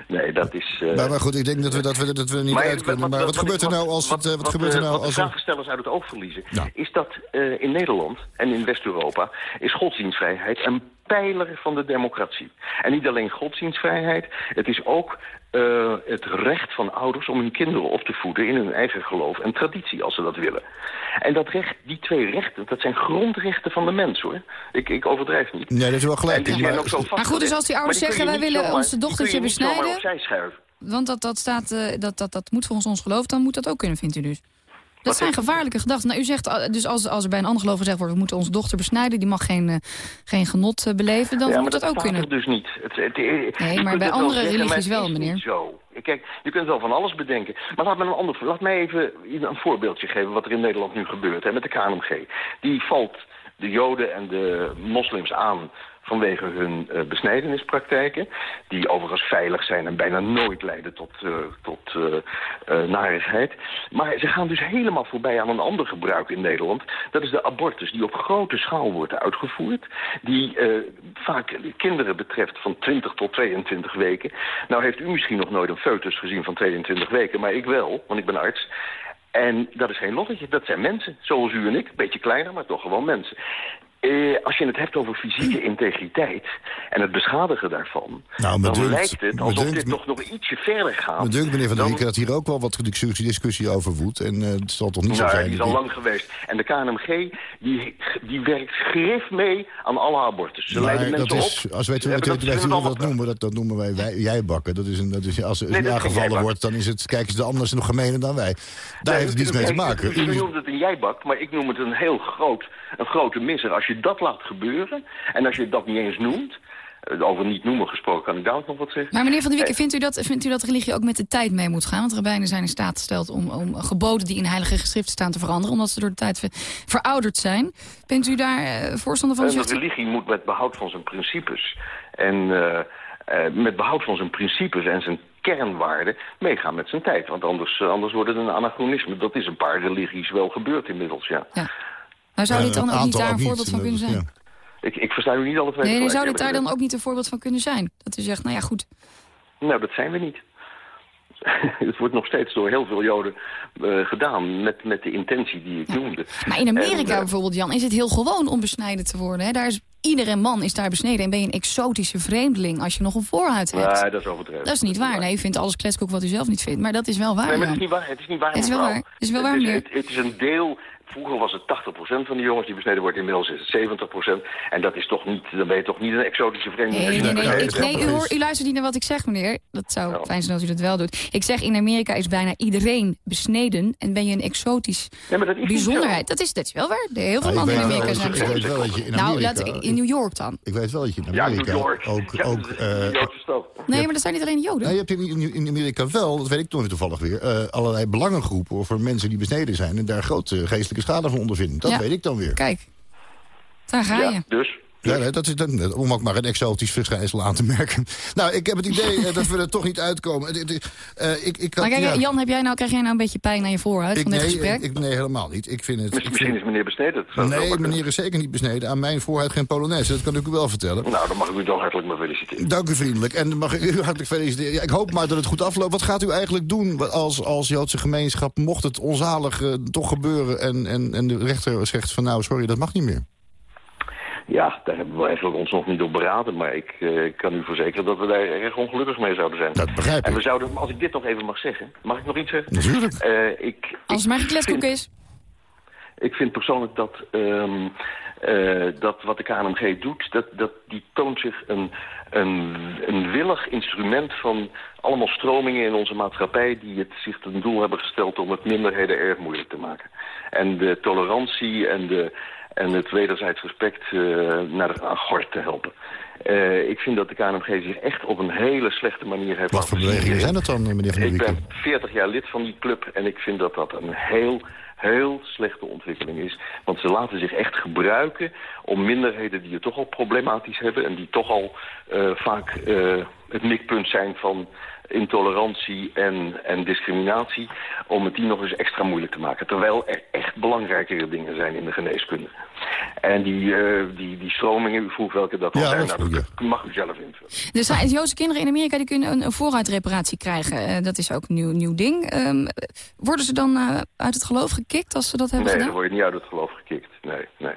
nee, dat is... eh, Maar, maar goed, ik denk dat we, dat we, dat we er niet maar uit kunnen. Maar wat, gebeurt er nou als het... eh, Wat, gebeurt er nou wat als de er... vraagstellers uit het oog verliezen... Ja. is dat eh, in Nederland en in West-Europa... is godsdienstvrijheid een pijler van de democratie. En niet alleen godsdienstvrijheid, het is ook eh, het recht van ouders... om hun kinderen op te voeden in hun eigen geloof en traditie, als ze dat willen. En dat recht, die twee rechten, dat zijn grondrechten van de mens, hoor. Ik, ik overdrijf niet. Nee, dat is wel En gelijk. die in, zijn maar- ook zo Maar goed, dus als die ouders zeggen, wij willen zomaar- onze dochtertje besnijden... Want dat, dat, staat, eh, dat, dat, dat moet volgens ons geloof, dan moet dat ook kunnen, vindt u dus? Dat zijn gevaarlijke gedachten. Nou, u zegt, eh, dus als, als er bij een ander geloof gezegd wordt... we moeten onze dochter besnijden, die mag geen, eh, geen genot eh, beleven... dan ja, maar moet dat ook kunnen. er dus niet. Het, Nee, maar bij andere maar religies wel, meneer. Zo. Kijk, je kunt wel van alles bedenken. Maar laat me een ander, laat mij even een voorbeeldje geven wat er in Nederland nu gebeurt hè, met de KNMG. Die valt de Joden en de moslims aan vanwege hun eh, besnijdenispraktijken, die overigens veilig zijn en bijna nooit leiden tot, eh, tot eh, narigheid. Maar ze gaan dus helemaal voorbij aan een ander gebruik in Nederland. Dat is de abortus, die op grote schaal wordt uitgevoerd, die vaak kinderen betreft van 20 tot 22 weken. Nou heeft u misschien nog nooit een foetus gezien van 22 weken, maar ik wel, want ik ben arts. En dat is geen lottetje, dat zijn mensen, zoals u en ik. Beetje kleiner, maar toch gewoon mensen. Eh, als je het hebt over fysieke integriteit en het beschadigen daarvan... Nou, dan dunkt- lijkt het alsof dunkt- dit toch nog ietsje verder gaat. Me dunkt, meneer Van der Wieken, dat hier ook wel wat discussie, over woedt. En eh, het zal toch niet zo Nou, zijn... die is al lang geweest. En de KNMG, die, die werkt grif mee aan alle abortus. Ze Maar leiden mensen dat is, op. als dat- hebben hoe we dat noemen, dat, dat noemen wij, wij jijbakken. Dat is een, dat is, als er Nee, aangevallen wordt, dan is het, kijken ze de anders nog gemener dan wij. Daar Nee, heeft het niets mee te maken. U- noemt het een jijbak, maar ik noem het een heel groot, een grote misser. Als je dat laat gebeuren, en als je dat niet eens noemt... eh, Over niet noemen gesproken kan ik daar ook nog wat zeggen. Maar meneer Van der Wieken, Eh, vindt u, dat, vindt u dat religie ook met de tijd mee moet gaan? Want rabbijnen zijn in staat gesteld om, om geboden die in heilige geschriften staan te veranderen... omdat ze door de tijd ver- verouderd zijn. Bent u daar eh, voorstander van? Een u- religie moet met behoud van zijn principes... en met behoud van zijn principes en zijn kernwaarden meegaan met zijn tijd. Want anders, anders wordt het een anachronisme. Dat is een paar religies wel gebeurd inmiddels, ja. Ja. Nou, zou dit Eh, dan ook niet daar een voorbeeld van kunnen zijn? ja. Ik, ik versta u niet alle twee Nee, zou dit daar dan ook niet een voorbeeld van kunnen zijn? Dat u zegt, nou ja, goed. Nou, dat zijn we niet. het wordt nog steeds door heel veel Joden eh, gedaan met, met de intentie die ik noemde. Maar in Amerika En, eh, bijvoorbeeld, Jan, is het heel gewoon om besneden te worden. Hè? Daar is, iedere man is daar besneden. En ben je een exotische vreemdeling als je nog een voorhuid hebt. Nee, dat is overdreven. Dat is niet waar. Nee, u vindt alles kletskoek wat u zelf niet vindt. Maar dat is wel waar, Nee, maar het is niet waar. Het is niet waar, Het is wel waar. Het is wel waar, het, het is een deel... Vroeger was het 80% van de jongens die besneden wordt. Inmiddels is het 70%. En dat is toch niet... Dan ben je toch niet een exotische vreemdeling. Nee, nee, nee, besneden ik, nee u, hoor, u luistert niet naar wat ik zeg, meneer. Dat zou fijn zijn als u dat wel doet. Ik zeg, in Amerika is bijna iedereen besneden. En ben je een exotisch Nee, maar dat bijzonderheid. Dat is, dat is wel waar. De- Heel veel Ja, mannen in Amerika zijn ik weet besneden. wel dat je in Nou, we in New York dan. Ik weet wel dat je in Ja, Amerika New York. ook... Ja, ook eh. Nee, maar dat zijn niet alleen Joden. nou, je hebt in, in, in Amerika wel, dat weet ik toevallig weer... eh, allerlei belangengroepen voor mensen die besneden zijn... en daar grote geestelijke schade van ondervinden. Dat Ja. weet ik dan weer. Kijk, daar ga Ja, je. dus... Ja, nee, dat is dan, om ook maar een exotisch verschijnsel aan te merken. Nou, ik heb het idee eh, dat we er toch niet uitkomen. Eh, ik, ik had, Maar kijk, ja, Jan, heb jij nou, krijg jij nou een beetje pijn aan je voorhuid ik, van dit nee, gesprek? ik, nee, helemaal niet. Ik vind het... ik Misschien vind- is meneer besneden. Dat nee, meneer is zeker niet besneden. Aan mijn voorhuid geen Polonaise, dat kan ik u wel vertellen. Nou, dan mag ik u dan hartelijk maar feliciteren. Dank u vriendelijk. En mag ik u hartelijk feliciteren. Ja, ik hoop maar dat het goed afloopt. Wat gaat u eigenlijk doen als, als Joodse gemeenschap... mocht het onzalig eh, toch gebeuren en, en, en de rechter zegt van... nou, sorry, dat mag niet meer. Ja, daar hebben we eigenlijk ons nog niet op beraden. Maar ik eh, kan u verzekeren dat we daar erg ongelukkig mee zouden zijn. Dat begrijp En we ik. zouden, als ik dit nog even mag zeggen... Mag ik nog iets zeggen? Natuurlijk. Eh, ik, Als het maar ik is. Ik vind persoonlijk dat, ehm, eh, dat wat de KNMG doet, dat, dat die toont zich een, een, een willig instrument van allemaal stromingen in onze maatschappij die het zich ten doel hebben gesteld om het minderheden erg moeilijk te maken. En de tolerantie en, de, en het wederzijds respect eh, naar de gort te helpen. Eh, ik vind dat de KNMG zich echt op een hele slechte manier heeft Wat voor bewegingen zijn dat dan, eh, meneer Van der Ik ben 40 jaar lid van die club en ik vind dat dat een heel heel slechte ontwikkeling is. Want ze laten zich echt gebruiken om minderheden die het toch al problematisch hebben... en die toch al uh, vaak uh, het mikpunt zijn van intolerantie en, en discriminatie... om het die nog eens extra moeilijk te maken. Terwijl er echt belangrijkere dingen zijn in de geneeskunde. En die, uh, die, die stromingen, u vroeg welke dat ja, zijn, dat nou, dat mag u zelf invullen. Dus Joodse kinderen in Amerika die kunnen een, een vooruitreparatie krijgen. Uh, dat is ook een nieuw, nieuw ding. Um, worden ze dan uh, uit het geloof gekikt als ze dat hebben nee, gedaan? Nee, dan word je niet uit het geloof gekikt. Nee, nee.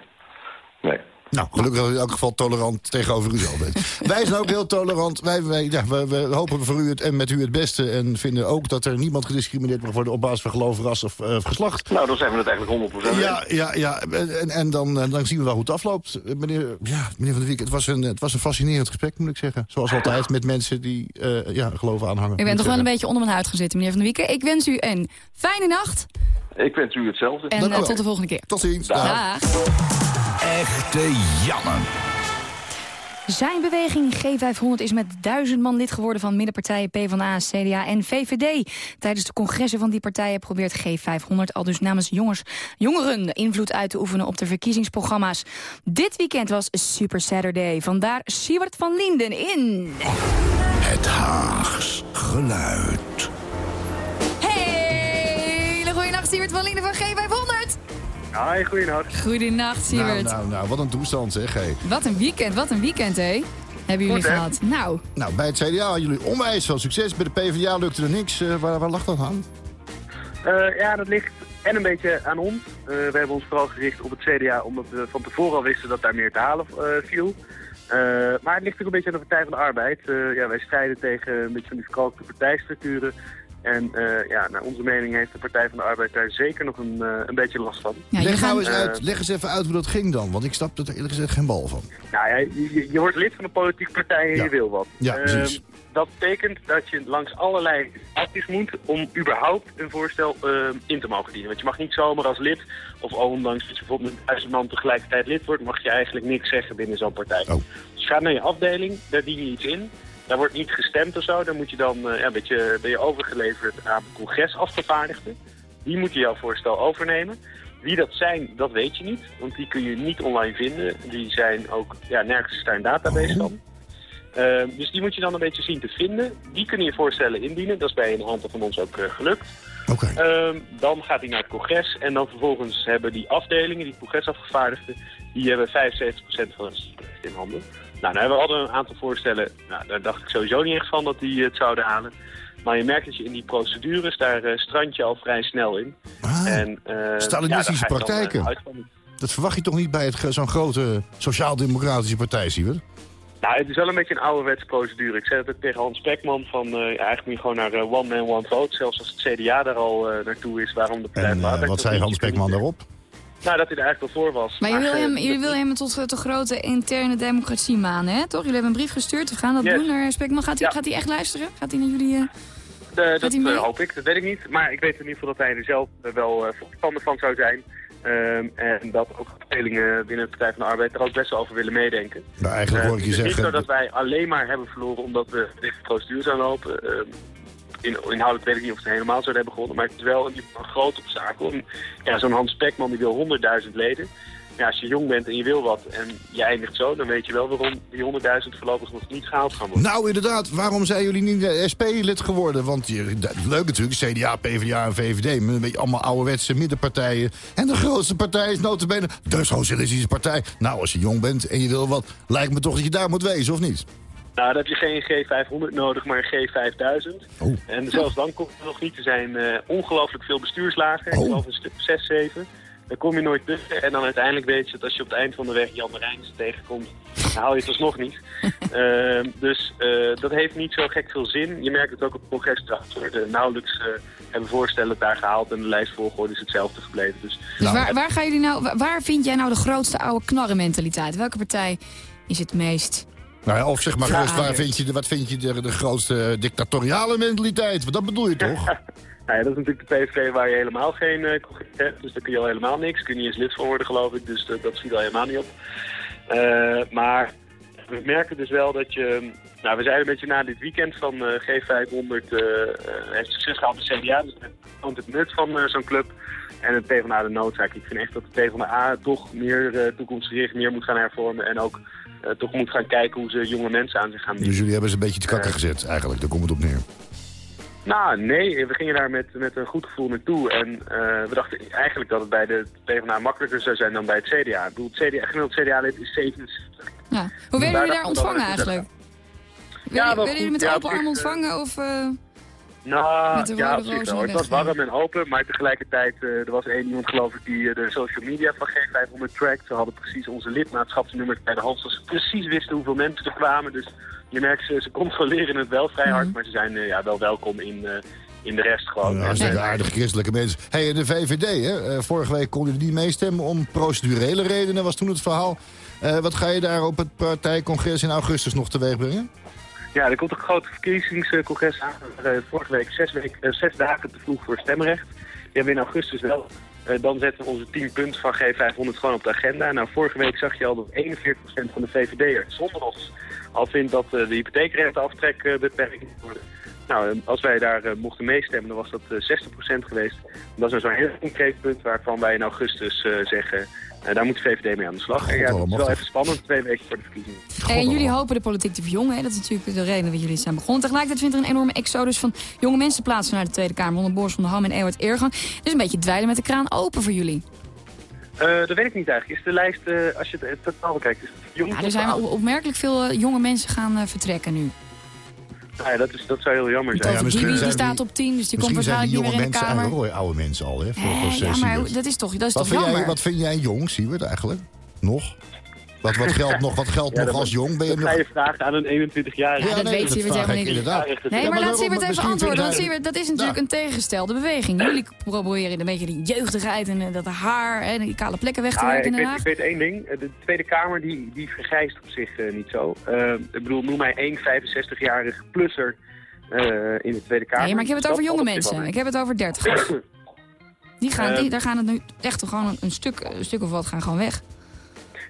Nee. Nou, gelukkig dat u in elk geval tolerant tegenover uzelf bent. wij zijn ook heel tolerant. Wij, wij, ja, we, we, hopen voor u het en met u het beste. En vinden ook dat er niemand gediscrimineerd mag worden... op basis van geloof, ras of uh, geslacht. Nou, dan zijn we het eigenlijk 100% Ja, ja, ja. En, en dan, dan zien we wel hoe het afloopt. Meneer, ja, meneer Van der Wiek, het was, een, het was een fascinerend gesprek, moet ik zeggen. Zoals altijd met mensen die uh, ja, geloof aanhangen. U bent toch wel een beetje onder mijn huid gezeten, meneer Van der Wieken. Ik wens u een fijne nacht. Ik wens u hetzelfde. En uh, tot de volgende keer. Tot ziens. Dag. Echte Janne. Zijn beweging G500 is met duizend man lid geworden van middenpartijen PvdA, CDA en VVD. Tijdens de congressen van die partijen probeert G500 al dus namens jongens, jongeren invloed uit te oefenen op de verkiezingsprogramma's. Dit weekend was Super Saturday, vandaar Siewert van Linden in... Het Haags geluid. Siewert van Linden van G500. Hoi, goeienacht. Goedenacht, Siewert. Nou, nou, nou, wat een toestand zeg. Hey. Wat een weekend, wat een weekend, hé. Hebben jullie Goed, hè? gehad. Nou, Nou, bij het CDA hadden jullie onwijs veel succes. Bij de PvdA lukte er niks. Uh, waar, waar lag dat aan? Uh, ja, dat ligt en een beetje aan ons. Uh, we hebben ons vooral gericht op het CDA, omdat we van tevoren al wisten dat daar meer te halen viel. maar het ligt ook een beetje aan de Partij van de Arbeid. ja, wij strijden tegen een beetje van die verkalkte partijstructuren. En uh, ja, naar onze mening heeft de Partij van de Arbeid daar zeker nog een, uh, een beetje last van. Ja, leg, nou eens Uh, uit, leg eens even uit hoe dat ging dan. Want ik snap er eerlijk gezegd geen bal van. Nou ja, je, je wordt lid van een politieke partij en Ja. je wil wat. Ja, Ehm, precies. dat betekent dat je langs allerlei acties moet om überhaupt een voorstel ehm, in te mogen dienen. Want je mag niet zomaar als lid, of ondanks dat je bijvoorbeeld met duizend man tegelijkertijd lid wordt, mag je eigenlijk niks zeggen binnen zo'n partij. Oh. Dus je gaat naar je afdeling, daar dien je iets in. Daar wordt niet gestemd of zo. Dan moet je dan, eh, ja, een beetje, ben je overgeleverd aan congresafgevaardigden. Die moeten jouw voorstel overnemen. Wie dat zijn, dat weet je niet. Want die kun je niet online vinden. Die zijn ook, ja, nergens is daar een database van. Ehm, dus die moet je dan een beetje zien te vinden. Die kunnen je voorstellen indienen. Dat is bij een aantal van ons ook eh, gelukt. Oké. Ehm, dan gaat hij naar het congres. En dan vervolgens hebben die afdelingen, die congresafgevaardigden... die hebben 75% van het in handen. Nou, nou, we hadden een aantal voorstellen. Nou, daar dacht ik sowieso niet echt van dat die het zouden halen. Maar je merkt dat je in die procedures, daar eh, strand je al vrij snel in. Ah, en, eh, Stalinistische ja, dan, eh, praktijken. uitkomen. dat verwacht je toch niet bij zo'n grote sociaal-democratische partij, zie je? Nou, het is wel een beetje een ouderwetse procedure. Ik zei het ook tegen Hans Pekman van, eh, eigenlijk moet je gewoon naar eh, one man, one vote. Zelfs als het CDA daar al eh, naartoe is, waarom de Partij En eh, wat zei Hans Pekman daarop? Nou, dat hij er eigenlijk al voor was. maar wil eh, hem, dat- jullie wil hem tot de grote interne democratie manen, hè? Toch? Jullie hebben een brief gestuurd. We gaan dat Yes. doen naar Spekman. Gaat hij Ja. gaat hij echt luisteren? Gaat hij naar jullie... eh, Eh, dat eh, hoop ik, dat weet ik niet. Maar ik weet in ieder geval dat hij er zelf eh, wel eh, voorstander van zou zijn. Ehm, en dat ook afdelingen binnen de Partij van de Arbeid er ook best wel over willen meedenken. Nou, eigenlijk Eh, hoor ik je het is niet zo zeggen... dat wij alleen maar hebben verloren omdat we deze procedure zouden lopen. Ehm, in, inhoudelijk weet ik niet of ze helemaal zouden hebben gewonnen. Maar het is wel een, een groot obstakel. Ja, Zo'n Hans Pekman die wil 100.000 leden. Ja, als je jong bent en je wil wat en je eindigt zo... dan weet je wel waarom die 100.000 voorlopig nog niet gehaald gaan worden. Nou, inderdaad, waarom zijn jullie niet de SP-lid geworden? Want je, leuk natuurlijk, CDA, PvdA en VVD... een beetje allemaal ouderwetse middenpartijen. En de grootste partij is notabene de Socialistische Partij. Nou, als je jong bent en je wil wat, lijkt me toch dat je daar moet wezen, of niet? Nou, dan heb je geen G500 nodig, maar een G5000. Oh. En zelfs dan komt het nog niet. Er zijn eh, ongelooflijk veel bestuurslagen. Oh. Ik geloof een stuk 6, 7. Daar kom je nooit tussen. En dan uiteindelijk weet je dat als je op het eind van de weg Jan de Rijns tegenkomt, dan haal je het alsnog niet. Ehm, dus eh, dat heeft niet zo gek veel zin. Je merkt het ook op het congres. Worden nauwelijks eh, hebben voorstellen daar gehaald en de lijstvolgorde is hetzelfde gebleven. Dus Dus Nou, waar, waar, gaan jullie nou, waar- waar vind jij nou de grootste oude knarrenmentaliteit? Welke partij is het meest... Nou ja, of zeg maar gerust, waar vind je, de, wat vind je de, de grootste dictatoriale mentaliteit? Want dat bedoel je toch? Nou ja, dat is natuurlijk de PVV waar je helemaal geen eh hebt. Dus daar kun je al helemaal niks. Kun je niet eens lid van worden, geloof ik. Dus dat, dat schiet al helemaal niet op. Eh, maar we merken dus wel dat je Nou, we zeiden een beetje na dit weekend van eh, G500 eh, eh, heeft succes gehad bij CDA. Dus het toont het nut van zo'n club. En het PvdA de noodzaak. Ik vind echt dat de PvdA toch meer eh, toekomstgericht meer moet gaan hervormen. En ook toch moet gaan kijken hoe ze jonge mensen aan zich gaan bieden. Dus jullie hebben ze een beetje te kakken gezet, eigenlijk. Daar komt het op neer. Nou, nee, we gingen daar met, met een goed gevoel naartoe. En eh, we dachten eigenlijk dat het bij de PvdA makkelijker zou zijn dan bij het CDA. Ik bedoel, het CDA, gemiddeld CDA-lid is 67. Ja. Hoe werden jullie daar ontvangen eigenlijk? Ja, werden jullie met open arm eh, ontvangen? Of, eh, Nou, Met de ja, op zich wel. Het was warm en open, maar tegelijkertijd, eh, er was één iemand geloof ik die eh, de social media van G500 trackt. Ze hadden precies onze lidmaatschapsnummers bij de hand, zodat ze precies wisten hoeveel mensen er kwamen. Dus je merkt, ze, ze controleren het wel vrij hard, Mhm. maar ze zijn eh, ja, wel welkom in, eh, in de rest gewoon. Ja, hartstikke eh, aardige christelijke mensen. hey, de VVD, hè? Vorige week konden jullie niet meestemmen om procedurele redenen, was toen het verhaal. Eh, wat ga je daar op het partijcongres in augustus nog teweeg brengen? Ja, er komt een groot verkiezingscongres aan. Eh, vorige week zes, week, eh, zes dagen te vroeg voor stemrecht. Die hebben we in augustus wel. Eh, dan zetten we onze 10 punten van G500 gewoon op de agenda. Nou, vorige week zag je al dat 41% van de VVD'ers zonder ons al vindt dat de hypotheekrenteaftrek beperkt moet worden. Nou, eh, als wij daar eh, mochten meestemmen, dan was dat eh, 60% geweest. Dat is nou zo'n heel concreet punt waarvan wij in augustus eh, zeggen... eh, daar moet de VVD mee aan de slag. En ja, dat is wel even spannend, twee weken voor de verkiezingen. en jullie hopen de politiek te verjongen. Hè? Dat is natuurlijk de reden dat jullie zijn begonnen. Tegelijkertijd vindt er een enorme exodus van jonge mensen plaats naar de Tweede Kamer. Onder Boris van der Ham en Ewart Eergang. Dus een beetje dweilen met de kraan open voor jullie. Eh, dat weet ik niet eigenlijk. Is de lijst, eh, als je het, het totaal bekijkt, is het jong Ja, er zijn opmerkelijk veel eh, jonge mensen gaan eh, vertrekken nu. Ja, dat, is, dat zou heel jammer zijn. ja, misschien die zijn staat die- op 10, dus die komt waarschijnlijk niet jonge meer in de mensen Kamer. eigenlijk oude mensen al, hè? Eh, Volgens ja, eh, maar Siebert. dat is toch, dat is wat, toch vind jammer? jij, wat vind jij jong, Siebert, eigenlijk? Nog? Wat, wat geldt nog, wat geldt Ja, nog als jong? Ben je nog... ga je vragen aan een 21-jarige. Ja, dat weet Siebert vraag helemaal ik niet. Inderdaad. Ja, Nee, Ja, maar maar laat daarom- Siebert even antwoorden. Want Siebert, dat is natuurlijk een tegengestelde beweging. Jullie proberen een beetje die jeugdigheid en eh, dat haar en die kale plekken weg te Ah, ja, werken ik, in Den weet, Haag. ik weet één ding. De Tweede Kamer die, die vergrijst op zich eh, niet zo. Eh, ik bedoel, noem mij één 65-jarige plusser eh, in de Tweede Kamer. Nee, maar ik heb het over jonge mensen. Ik heb het over dertigers. Die gaan, die, daar gaan het nu echt gewoon een, een stuk, een stuk of wat gaan gewoon weg.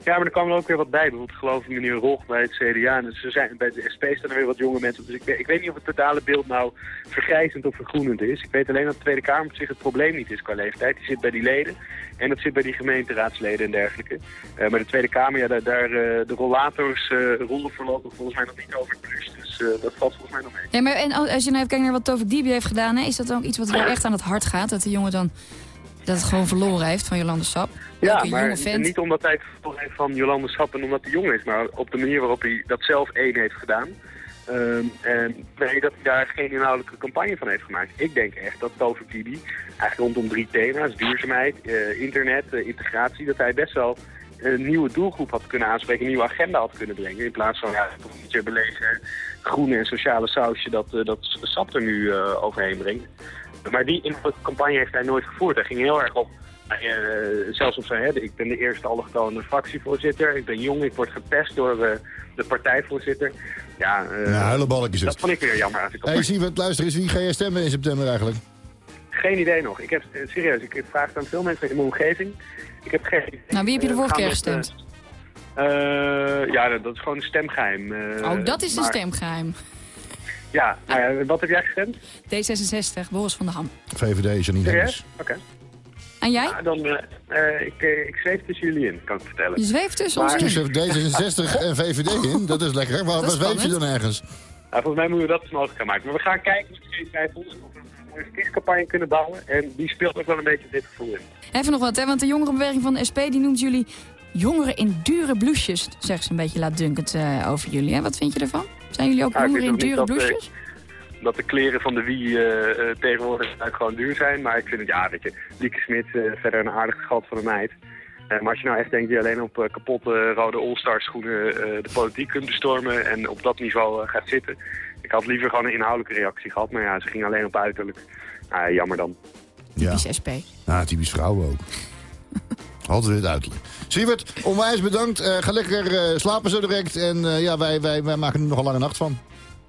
Ja, maar er kwam er ook weer wat bij. Bijvoorbeeld geloof ik meneer Rog bij het CDA. En ze zijn, bij de SP staan er weer wat jonge mensen. Dus ik weet, ik weet niet of het totale beeld nou vergrijzend of vergroenend is. Ik weet alleen dat de Tweede Kamer op zich het probleem niet is qua leeftijd. Die zit bij die leden. En dat zit bij die gemeenteraadsleden en dergelijke. Eh, maar de Tweede Kamer, ja, daar, daar, eh, de rollators eh, rollen voorlopig volgens mij nog niet over het plus. Dus dat valt volgens mij nog mee. Ja, maar en als je nou even kijkt naar wat Tovik Dibi heeft gedaan... Hè, is dat dan ook iets wat wel echt aan het hart gaat? Dat de jongen dan dat het gewoon verloren heeft van Jolande Sap? Ja, maar niet omdat hij het vervolg heeft van Jolande Sap en omdat hij jong is, maar op de manier waarop hij dat zelf één heeft gedaan. Ehm, en nee, dat hij daar geen inhoudelijke campagne van heeft gemaakt. Ik denk echt dat Tovik Dibi, eigenlijk rondom drie thema's, duurzaamheid, eh, internet, eh, integratie, dat hij best wel een nieuwe doelgroep had kunnen aanspreken, een nieuwe agenda had kunnen brengen. In plaats van ja, toch een beetje belegen groene en sociale sausje dat, eh, dat Sap er nu overheen brengt. Maar die campagne heeft hij nooit gevoerd. Hij ging heel erg op eh, zelfs op zijn, hè, ik ben de eerste allochtone fractievoorzitter. Ik ben jong, ik word gepest door eh, de partijvoorzitter. Ja, eh, Ja, is dat het. vond ik weer jammer. Ik op Hey, Siebert, luister eens. Wie ga je stemmen in september eigenlijk? Geen idee nog. Ik heb, serieus, ik vraag het aan veel mensen in mijn omgeving. Ik heb geen idee. Nou, wie heb je de vorige keer gestemd? ja, dat, dat is gewoon een stemgeheim. eh, oh, dat is een stemgeheim. Ja, nou ja, wat heb jij gestemd? D66, Boris van der Ham. VVD, Janine? Hennis. Oké. En jij? Nou, dan, eh, ik, eh, ik zweef tussen jullie in, kan ik vertellen. Je zweeft tussen Maar- ons in. Tussen D66 en VVD in, dat is lekker. hè? Waar, Dat zweef je dan ergens? Nou, volgens mij moeten we dat eens mogelijk gaan maken. Maar we gaan kijken of we G500 of we een mooie verkiezingscampagne kunnen bouwen. En die speelt ook wel een beetje dit gevoel in. Even nog wat, hè, want de jongerenbeweging van de SP die noemt jullie jongeren in dure blouses. Zegt ze een beetje laatdunkend eh over jullie. Hè? Wat vind je ervan? Zijn jullie ook Ja, ik jongeren in dure niet dat, de kleren van de wie eh, eh, tegenwoordig eigenlijk gewoon duur zijn. Maar ik vind het, ja, weet je, Lieke Smit eh, verder een aardig schat van een meid. Eh, maar als je nou echt denkt dat je alleen op eh, kapotte rode All-Star schoenen eh, de politiek kunt bestormen en op dat niveau eh, gaat zitten. Ik had liever gewoon een inhoudelijke reactie gehad, maar ja, ze ging alleen op uiterlijk. Ah, jammer dan. Ja, Typisch SP. ah, typisch vrouwen ook. Altijd het uiterlijk. Siebert, onwijs bedankt. Eh, ga lekker eh, slapen zo direct. En eh, ja, wij, wij, wij maken er nog een lange nacht van.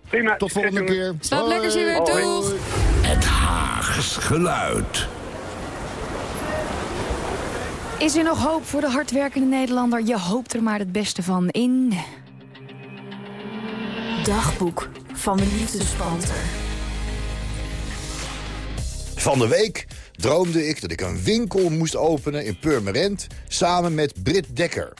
Prima. Tot volgende keer. Slaap lekker, Siebert. Hoi. Doeg! Het Haags geluid. Is er nog hoop voor de hardwerkende Nederlander? Je hoopt er maar het beste van in... Dagboek van de liefdespanter. Van de week droomde ik dat ik een winkel moest openen in Purmerend... samen met Britt Dekker.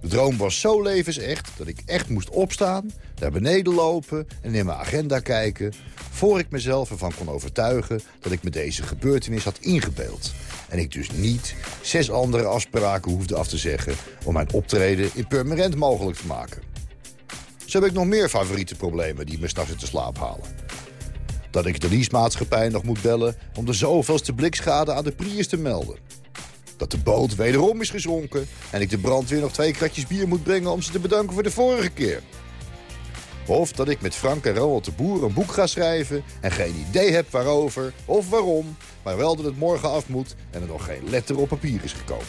De droom was zo levensecht dat ik echt moest opstaan... naar beneden lopen en in mijn agenda kijken... voor ik mezelf ervan kon overtuigen dat ik me deze gebeurtenis had ingebeeld. En ik dus niet zes andere afspraken hoefde af te zeggen... om mijn optreden in Purmerend mogelijk te maken. Zo heb ik nog meer favoriete problemen die me s'nachts te slaap halen dat ik de leasemaatschappij nog moet bellen... om de zoveelste blikschade aan de Prius te melden. Dat de boot wederom is gezonken... en ik de brandweer nog twee kratjes bier moet brengen... om ze te bedanken voor de vorige keer. Of dat ik met Frank en Ronald de Boer een boek ga schrijven... en geen idee heb waarover of waarom... maar wel dat het morgen af moet en er nog geen letter op papier is gekomen.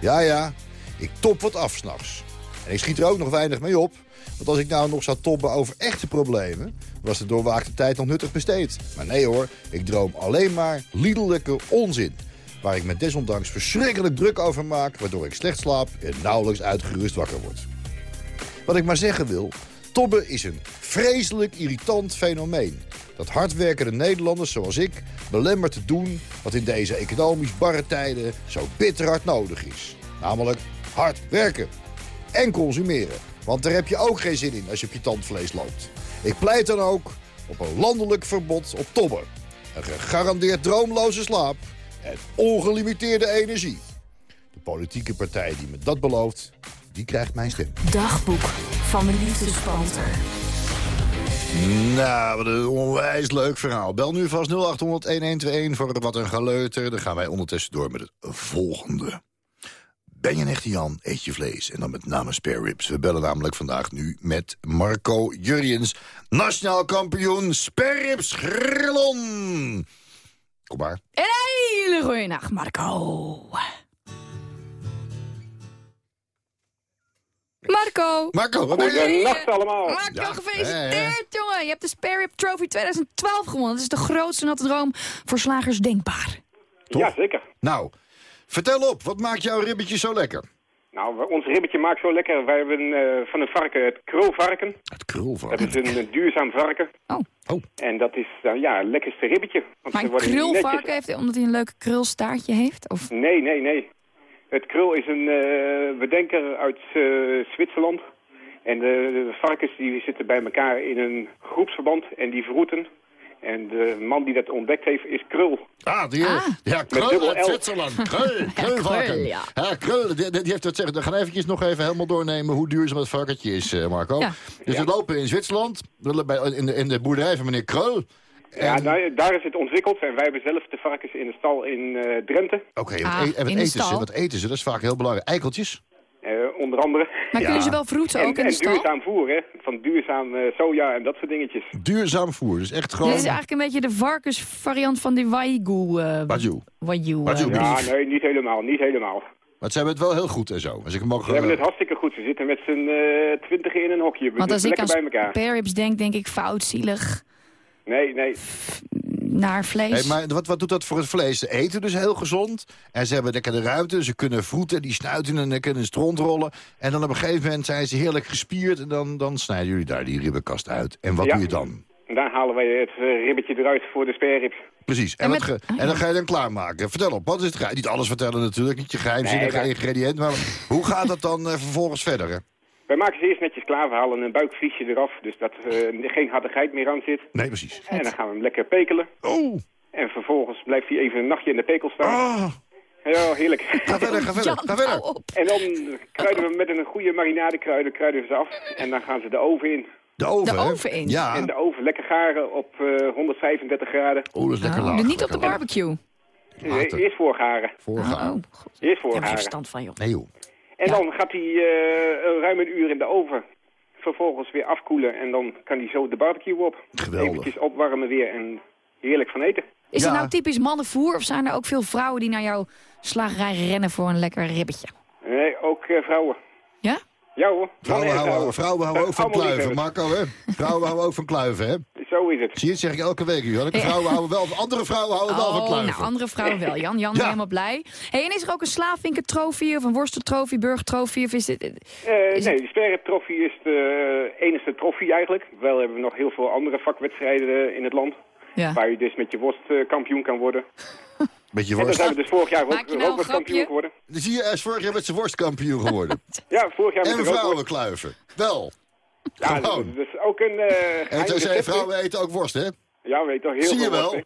Ja, ja, ik top wat af s'nachts. En ik schiet er ook nog weinig mee op... Want als ik nou nog zou tobben over echte problemen... was de doorwaakte tijd nog nuttig besteed. Maar nee hoor, ik droom alleen maar liederlijke onzin. Waar ik me desondanks verschrikkelijk druk over maak... waardoor ik slecht slaap en nauwelijks uitgerust wakker word. Wat ik maar zeggen wil... Tobben is een vreselijk irritant fenomeen. Dat hardwerkende Nederlanders zoals ik belemmert te doen... wat in deze economisch barre tijden zo bitter hard nodig is. Namelijk hard werken en consumeren. Want daar heb je ook geen zin in als je op je tandvlees loopt. Ik pleit dan ook op een landelijk verbod op tobben. Een gegarandeerd droomloze slaap en ongelimiteerde energie. De politieke partij die me dat belooft, die krijgt mijn stem. Dagboek van de liefdespanter. Nou, wat een onwijs leuk verhaal. Bel nu vast 0800-1121 voor wat een geleuter. Dan gaan wij ondertussen door met het volgende. Ben je een echte Jan, eet je vlees. En dan met name spare ribs. We bellen namelijk vandaag nu met Marco Jurjens. Nationaal kampioen spare ribs grillon. Kom maar. Een hele goeie nacht, Marco. Marco. Marco, wat ben je? Goedenacht allemaal. Marco, Ja, gefeliciteerd, hè, hè. jongen. Je hebt de Spare Rib Trophy 2012 gewonnen. Dat is de grootste natte droom voor slagers denkbaar. Toch? Ja, zeker. Nou, vertel op. Wat maakt jouw ribbetje zo lekker? Nou, ons ribbetje maakt zo lekker. Wij hebben eh, van een varken het krulvarken. Het Dat krulvarken. is een, een duurzaam varken. Oh. Oh. En dat is uh, ja, het lekkerste ribbetje. Want Maar een krulvarken netjes- heeft omdat hij een leuk krulstaartje heeft? Of... Nee, nee, nee. Het krul is een uh, bedenker uit uh, Zwitserland. En de, de varkens die zitten bij elkaar in een groepsverband en die verroeten. En de man die dat ontdekt heeft is Krul. Ah, die, Ah. ja, Krul uit. Zwitserland. Krul, krulvarken. Krul, ja. Ja, Krul, die, die heeft dat zeggen. Dan gaan we eventjes nog even helemaal doornemen hoe duurzaam het varkentje is, eh, Marco. Ja. Dus we lopen in Zwitserland, in de, in de boerderij van meneer Krul. Ja, daar, daar is het ontwikkeld. En wij hebben zelf de varkens in de stal in eh, Drenthe. Oké, Ah, e- en wat in de eten ze? Wat eten ze? Dat is vaak heel belangrijk. Eikeltjes? Eh, onder andere. Maar Ja. kunnen ze wel vroeten En, ook in en de stal? duurzaam voer, hè. Van duurzaam eh, soja en dat soort dingetjes. Duurzaam voer. Dus echt gewoon... Dit is eigenlijk een beetje de varkensvariant van die Wagyu. eh Wagyu. Wagyu. Wagyu. Ja, nee, niet helemaal. Niet helemaal. Maar ze hebben het wel heel goed en zo. Als ik mag... We hebben het hartstikke goed. Ze zitten met z'n twintigen in een hokje. We Want als zitten ik bij elkaar. spare ribs denk, denk ik fout, zielig, Nee, nee. naar vlees. Hey, maar wat, wat doet dat voor het vlees? Ze eten dus heel gezond. En ze hebben lekker de ruimte. Ze kunnen vroeten, die snuiten en kunnen ze rondrollen. En dan op een gegeven moment zijn ze heerlijk gespierd. En dan, dan snijden jullie daar die ribbenkast uit. En wat Ja. doe je dan? En daar halen wij het eh, ribbetje eruit voor de spareribs. Precies. En, En wat met- ge- en dan ga je dan klaarmaken. Vertel op, wat is het geheim? Niet alles vertellen natuurlijk, niet je geheimzinnige Nee, maar- ingrediënt. Maar hoe gaat dat dan eh, vervolgens verder? Hè? Wij maken ze eerst netjes klaar. We halen een buikvliesje eraf. Dus dat er geen hartigheid meer aan zit. Nee, precies. En dan gaan we hem lekker pekelen. Oh, En vervolgens blijft hij even een nachtje in de pekel staan. ah. Ja, heerlijk. Ga verder, ga verder, ga verder. En dan kruiden we met een goede marinadekruiden kruiden we ze af. En dan gaan ze de oven in. De oven, De oven in. Ja. En de oven lekker garen op eh, 135 graden. Oh, dat is lekker Oh, laag. niet op de barbecue. Water. Eerst voorgaren. Voorgaan. Oh, oh, god. Eerst Ik heb er geen voorgaren. verstand van, joh. Nee joh. En Ja. dan gaat hij eh, ruim een uur in de oven. Vervolgens weer afkoelen en dan kan hij zo de barbecue op. Geweldig. Eventjes opwarmen weer en heerlijk van eten. Is Ja. het nou typisch mannenvoer of zijn er ook veel vrouwen die naar jouw slagerij rennen voor een lekker ribbetje? Nee, ook eh, vrouwen. Ja? Ja hoor. Vrouwen houden, vrouwen houden ook van Allemaal kluiven. Marco, hè? Vrouwen houden ook van kluiven, hè? Zo is het. Zie je, zeg ik elke week, Janneke. Vrouwen houden wel, andere vrouwen houden wel van Oh, kluiven. nou, andere vrouwen wel. Jan, Jan Ja. helemaal blij. Hey, en is er ook een slaafvinkentrofee of een worsteltrofee, burgertrofee? Of is dit... Eh, Is nee, de Sperrip Trofee is de enige trofee eigenlijk. Wel hebben we nog heel veel andere vakwedstrijden eh, in het land. Ja. Waar je dus met je worst eh, kampioen kan worden. Met je En daar worst. zijn we dus vorig jaar ook, nou ook kampioen geworden. Dan zie je, is vorig jaar met zijn worstkampioen geworden. Ja, vorig jaar en met de rookworst. vrouwenkluiven. Wel. Ja, Gewoon. dat is ook een eh En toen zei vrouwen eten ook worst, hè? Ja, weet toch heel Zie je veel wel?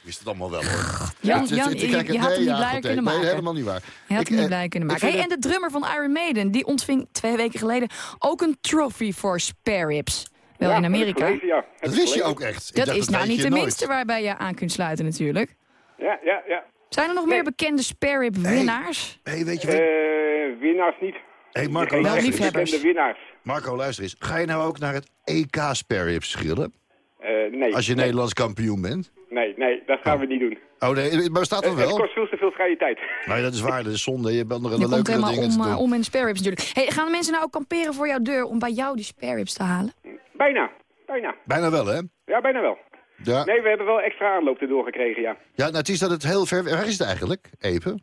Wist het allemaal wel, hoor. Het- je, had nee, hem niet ja, blijer goed, kunnen nee, maken. helemaal niet waar. Je had hem niet eh, blij kunnen maken. Hey, en de drummer van Iron Maiden, die ontving twee weken geleden ook een trophy voor spare ribs. Wel Ja, in Amerika. gelezen, ja. Dat wist je ook echt. Ik Dat dacht, is nou niet de minste waarbij je aan kunt sluiten natuurlijk. Ja, ja, ja. Zijn er nog meer bekende spare rib winnaars? hey, weet je wat? Eh, winnaars niet. Hey, Marco, Wel luister bekende winnaars. Marco, luister eens. Ga je nou ook naar het EK sparrips schillen? Eh, nee. Als je nee, Nederlands kampioen bent? Nee, nee, dat gaan we niet doen. Oh nee, maar staat er Het, het wel? kost veel te veel vrije tijd. Nee, dat is waar. Dat is zonde. Je hebt andere Je komt leukere helemaal dingen te om, eh, doen. om in spare ribs natuurlijk. Hey, gaan de mensen nou ook kamperen voor jouw deur om bij jou die spare ribs te halen? Bijna, bijna. Bijna wel, hè? Ja, bijna wel. Ja. Nee, we hebben wel extra aanloop erdoor gekregen, ja. Ja, nou, het is dat het heel ver... Waar is het eigenlijk, Epe?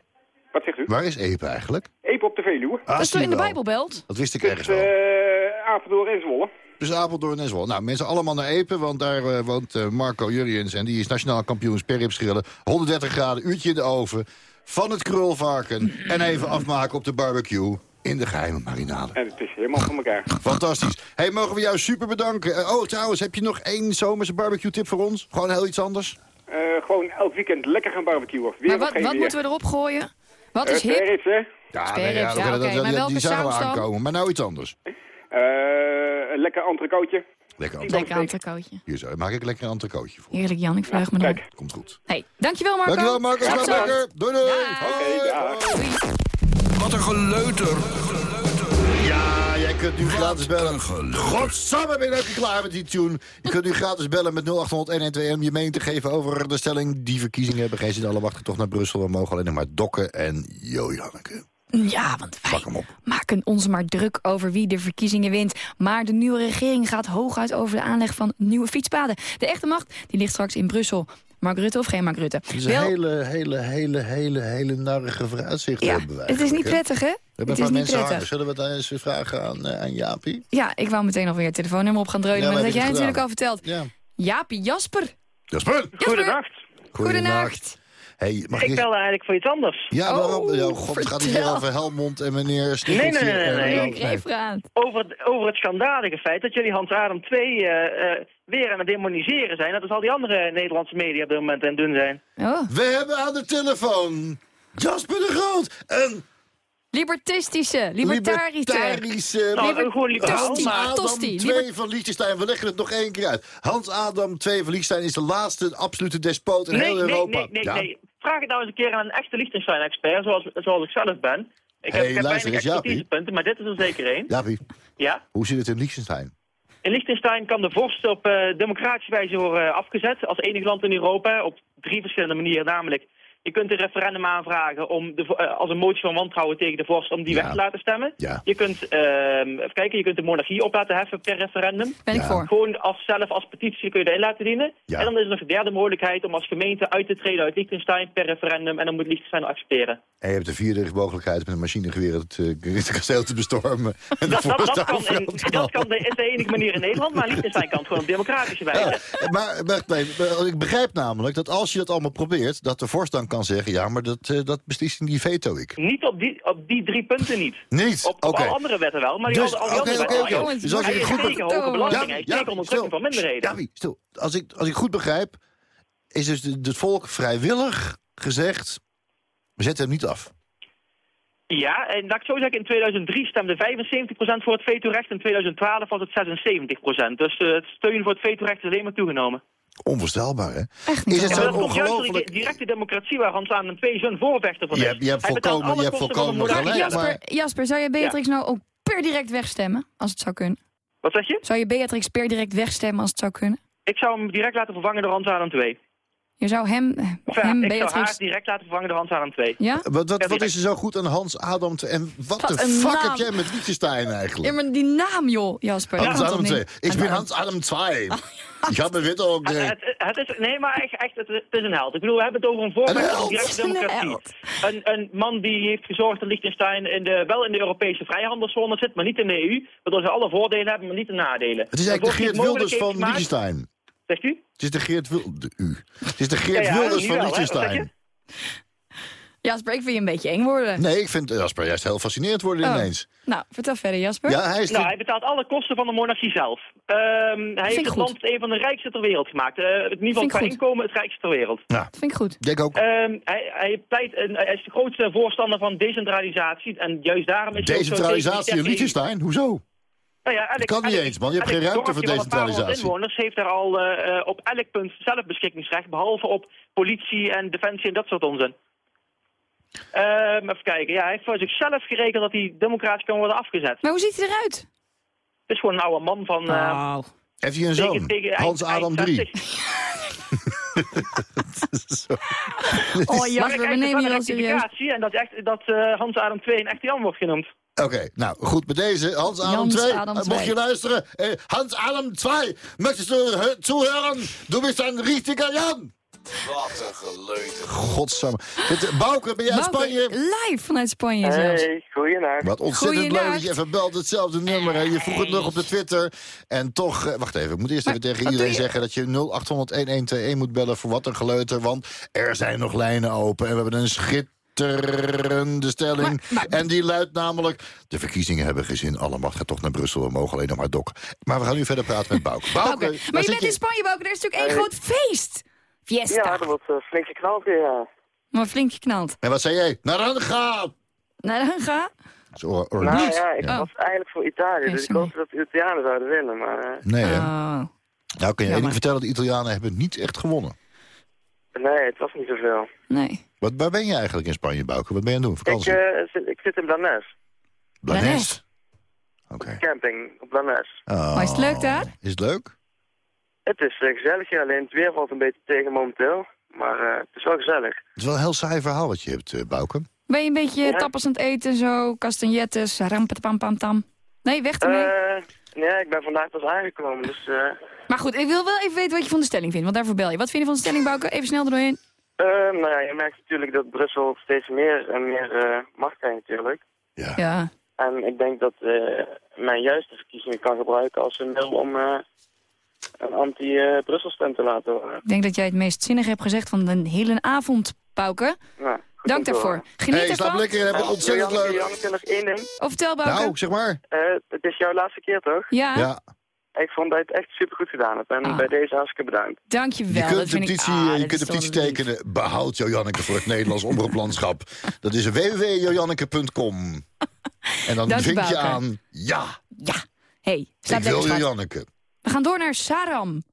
Wat zegt u? Waar is Epe eigenlijk? Epe op de Veluwe. Ah, dat is toch in de. Bijbelbelt? Dat wist ik Dus ergens wel. eh Apeldoorn en Zwolle. Dus Apeldoorn en Zwolle. Nou, mensen allemaal naar Epe, want daar eh, woont eh, Marco Jurriëns... en die is nationaal kampioen sperrips schillen. 130 graden, uurtje in de oven, van het krulvarken... en even afmaken op de barbecue in de geheime marinade. En het is helemaal van elkaar. Fantastisch. hey, mogen we jou super bedanken. Oh, trouwens, heb je nog één zomerse barbecue tip voor ons? Gewoon heel iets anders? Eh, gewoon elk weekend lekker gaan barbecuen. Weer Maar wat, wat, moeten we erop gooien? Wat Eh, is hip? sperrips, hè? Ja, Sperrips, ja, dat- dat- maar die- zagen we dan? aankomen. Maar nou iets anders. Eh, een lekker entrecootje. Lekker Lekker entrecootje. Hier zo, maak ik lekker een entrecootje voor. Heerlijk Jan, ik verheug me erop. Kijk. Komt goed. Hey, dankjewel Marco. Dankjewel Marco, slaap lekker. Doei doei. Oké, dag. Wat een geleuter. Ja, kunt nu gratis bellen. Godsamme, ben je ook klaar met die tune. Je kunt nu gratis bellen met 0800 om je mening te geven over de stelling. Die verkiezingen hebben geen zin, alle wachten toch naar Brussel. We mogen alleen nog maar dokken en Jojanneke. Ja, want wij Pak hem op. maken ons maar druk over wie de verkiezingen wint. Maar de nieuwe regering gaat hooguit over de aanleg van nieuwe fietspaden. De echte macht die ligt straks in Brussel. Mark Rutte of geen Mark Rutte? Het is een Wel, hele, hele, hele, hele, hele narrige vooruitzicht ja, hebben wij het is niet prettig, hè? We hebben Het een is mensen hangen. prettig. Zullen we daar eens vragen aan, eh, aan Jaapie? Ja, ik wou meteen alweer het telefoonnummer op gaan dreunen. Ja, maar dat had jij je natuurlijk al verteld. Ja. Jaapie Jasper. Jasper! Goedenacht. Goedenacht. Hey, mag Ik je... belde eigenlijk voor iets anders. Ja, waarom? Oh, ja, god, het gaat hier vertel. over Helmond en meneer Nee, Sticheltje. nee, nee, nee, en- nee. aan. Over het, over het schandalige feit dat jullie Hans Adem 2 eh, eh, weer aan het demoniseren zijn. Dat is al die andere Nederlandse media op dit moment aan het doen zijn. Oh. We hebben aan de telefoon Jasper de Groot. Een Libertistische, libertarische. libertarische... Nou, Liber- gewoon Hans maar- Adam Tosti, 2 liber- van Liechtenstein. We leggen het nog één keer uit. Hans Adam 2 van Liechtenstein is de laatste absolute despoot in Nee, heel nee, Europa. nee, nee, Ja. nee. Vraag het nou eens een keer aan een echte Liechtenstein-expert, zoals, zoals ik zelf ben. Ik heb, luister weinig expertisepunten, maar dit is er zeker één. Jaapie, Ja? hoe zit het in Liechtenstein? In Liechtenstein kan de vorst op eh, democratische wijze worden afgezet. Als enig land in Europa. Op drie verschillende manieren. Namelijk, je kunt een referendum aanvragen om de, eh, als een motie van wantrouwen tegen de vorst om die Ja. weg te laten stemmen. Ja. Je kunt, ehm, even kijken, je kunt de monarchie op laten heffen per referendum. Ben ik Ja. voor. Gewoon als, zelf als petitie kun je erin laten dienen. Ja. En dan is er nog een derde mogelijkheid om als gemeente uit te treden uit Liechtenstein per referendum. En dan moet Liechtenstein accepteren. En je hebt de vierde mogelijkheid met een machinegeweer het, eh, het kasteel te bestormen. En de Dat, dat, vorst dat, kan, in- dat kan de, is de enige manier in Nederland, maar Liechtenstein kan het gewoon op democratische wijze. Ja, maar, maar nee, maar ik begrijp namelijk dat als je dat allemaal probeert... dat de vorst dan kan zeggen... ja, maar dat, eh, dat beslissing die veto ik. Niet op die, op die drie punten niet. Niet? Op, alle andere wetten wel, maar die Dus, al, al die andere wetten. Dus als ik goed tegen hoge belastingen, Ja, tegen onderdrukking van minderheden. Ja, wie, stil. Als ik, als ik goed begrijp, is dus de- het volk vrijwillig gezegd... we zetten hem niet af. Ja, en laat ik zo zeggen, in 2003 stemde 75% voor het vetorecht, in 2012 was het 76%. Dus eh, het steun voor het vetorecht is alleen maar toegenomen. Onvoorstelbaar, hè? Echt niet Is het En zo door die ongelooflijk... directe democratie waar Hans aan een twee zo'n voorvechter van Je is. hebt- je hebt Hij betaalt volkomen- je hebt volkomen gelijk, maar- Jasper, Jasper, zou je Beatrix nou ook per direct wegstemmen? Als het zou kunnen. Wat zeg je? Zou je Beatrix per direct wegstemmen als het zou kunnen? Ik zou hem direct laten vervangen door Hans Adam 2. Je zou hem, ja, hem ik zou haar direct laten vervangen door Hans Adam 2. Ja? Wat, wat, wat is er zo goed aan Hans Adam? te- En wat, Wat de fuck naam. heb jij met Liechtenstein eigenlijk? Ja, maar die naam, joh, Jasper. Hans Adam komt 2. toch Ik ben Hans Adam 2. Ik heb me wit ook... Het, het, het is, nee, maar echt, echt het, het is een held. Ik bedoel, we hebben het over een voorbeeld Een van directe Een democratie. Een, een man die heeft gezorgd dat Liechtenstein in de, wel in de Europese vrijhandelszone zit, maar niet in de EU. Waardoor ze alle voordelen hebben, maar niet de nadelen. Het is eigenlijk de Geert Wilders van Liechtenstein. Zegt u? Het is de Geert Wilders... U. Het is de Geert Ja, ja, Wilders nu van Liechtenstein. Jasper, ik vind je een beetje eng worden. Nee, ik vind Jasper juist heel fascinerend worden Oh. ineens. Nou, vertel verder, Jasper. Ja, hij is de- Nou, hij betaalt alle kosten van de monarchie zelf. Ehm, hij heeft het goed. land een van de rijkste ter wereld gemaakt. Eh, in ieder geval qua inkomen het rijkste ter wereld. Ja, Dat vind ik goed. denk ook. Ehm, hij, hij, pleit, en hij is de grootste voorstander van decentralisatie. En juist daarom is hij ook zo Decentralisatie in Liechtenstein? Hoezo? Nou ja, elk, kan niet elk- eens, man. Je hebt geen ruimte voor decentralisatie. inwoners heeft er al eh, eh, op elk punt zelfbeschikkingsrecht, behalve op politie en defensie en dat soort onzin. Ehm, even kijken. Ja, hij heeft voor zichzelf gerekend dat hij democratisch kan worden afgezet. Maar hoe ziet hij eruit? Het is gewoon een oude man van... eh, Oh. Heeft hij een zoon? tegen eind- Hans Adam eind 3. 60. Zo. Oh, Jasper, we nemen je wel serieus. en dat, echt, dat eh, Hans Adam 2 een echte Jan wordt genoemd. Oké, nou goed, bij deze. Hans Adam Jans 2, Adam äh, mocht je 2. luisteren. Eh, Hans Adam 2, möchtest du hö- zuhören? Du bist ein richtiger Jan. Wat een geleuter. Godsamme. Dit- Bouke, ben jij uit Bouke, Spanje? live vanuit Spanje zelfs. Hey, goeienacht. Wat ontzettend leuk dat je even belt. Hetzelfde nummer. Je vroeg het nog op de Twitter. En toch, eh, wacht even. Ik moet eerst even tegen iedereen zeggen... dat je 0800-1121 moet bellen voor wat een geleuter. Want er zijn nog lijnen open. En we hebben een schitterende stelling. Maar- maar- En die luidt namelijk... De verkiezingen hebben geen zin. Alle macht gaat toch naar Brussel. We mogen alleen nog maar dokken. Maar we gaan nu verder praten met Bouke. Bouke, Maar je bent in Spanje, Bouke. Er is natuurlijk één Hey. groot feest. Fiesta. Ja, er wordt uh, flink geknald weer, ja. Maar flink geknald. En wat zei jij? Naranja! Nou, dan ga. Zo, or- or- Nou niet. ja, ik Ja. was eigenlijk voor Italië, Nee, dus ik hoopte dat de Italianen zouden winnen, maar... eh, Nee, hè? Oh. Nou kun je één ding vertellen. De Italianen hebben niet echt gewonnen. nee, het was niet zoveel. Nee. Wat, waar ben je eigenlijk in Spanje, Bouke? Wat ben je aan het doen? Ik, Vakantie? eh, zit, ik zit in Blanes, Blanes? Oké. camping op Blanes. Oh. Maar is het leuk daar? Is het leuk? Het is eh, gezellig, ja, alleen het weer valt een beetje tegen momenteel. Maar eh, het is wel gezellig. Het is wel een heel saai verhaal wat je hebt, eh Bouke. Ben je een beetje Ja. tapas aan het eten, zo, castagnettes, rampetpampamtam? Nee, weg ermee. Eh nee, ik ben vandaag pas aangekomen, dus... eh maar goed, ik wil wel even weten wat je van de stelling vindt, want daarvoor bel je. Wat vind je van de stelling, Bouke? Even snel er doorheen. Eh, nou ja, je merkt natuurlijk dat Brussel steeds meer en meer eh, macht krijgt natuurlijk. Ja. Ja. En ik denk dat eh men juist de verkiezingen kan gebruiken als een middel om eh, een anti-Brussel-stem te laten horen. Ik denk dat jij het meest zinnig hebt gezegd van de hele avond. Nou, goed Dank daarvoor. Geniet hey, slaap ervan. lekker. Heb het ontzettend leuk. Janneke, nog één ding. Of vertel. Nou, zeg maar. Eh, het is jouw laatste keer, toch? ja, Ja. Ik vond dat je het echt super goed gedaan hebt. En Ah. bij deze hartstikke bedankt. dankjewel. Je dat kunt de vind ik- petitie, ah, je dat kunt de petitie lief. tekenen. Behoud Janneke voor het Nederlands omroeplandschap. Dat is www.jojanneke.com. En dan Dank je, vink je aan ja. Ja. hey, slaap Ik wil lekker, schat. Janneke. We gaan door naar Saram.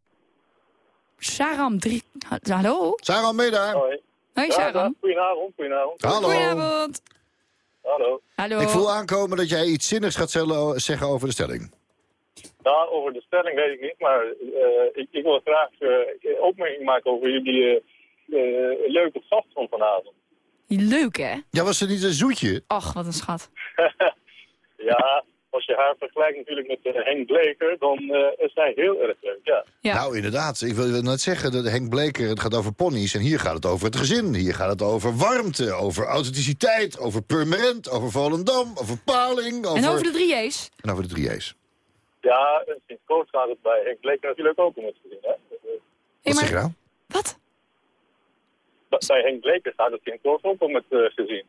Saram, drie... Ha- Hallo? Sarah, mee daar. Hoi. Hoi, Saram. Goedenavond, goedenavond. Hallo. Goedenavond. Hallo. Hallo. Ik voel aankomen dat jij iets zinnigs gaat zeggen over de stelling. Nou, over de stelling weet ik niet, maar eh, ik, ik wil graag uh, opmerking maken over jullie eh, eh, leuke gast van vanavond. Leuk, hè? Ja, was er niet een zoetje? Och, wat een schat. Ja, als je haar vergelijkt natuurlijk met eh, Henk Bleker, dan eh, is hij heel erg leuk, ja. Ja. Nou, inderdaad. Ik wil net zeggen, dat Henk Bleker, het gaat over ponies. En hier gaat het over het gezin. Hier gaat het over warmte, over authenticiteit, over Purmerend, over Volendam, over Paling. Over... En over de drie J's? En over de drie J's. Ja, en sinds kort gaat het bij Henk Bleker natuurlijk ook om het gezin, hè. Hey, Wat zeg maar- je nou? Wat? Bij Henk Bleker gaat het sinds kort ook om het eh, gezin.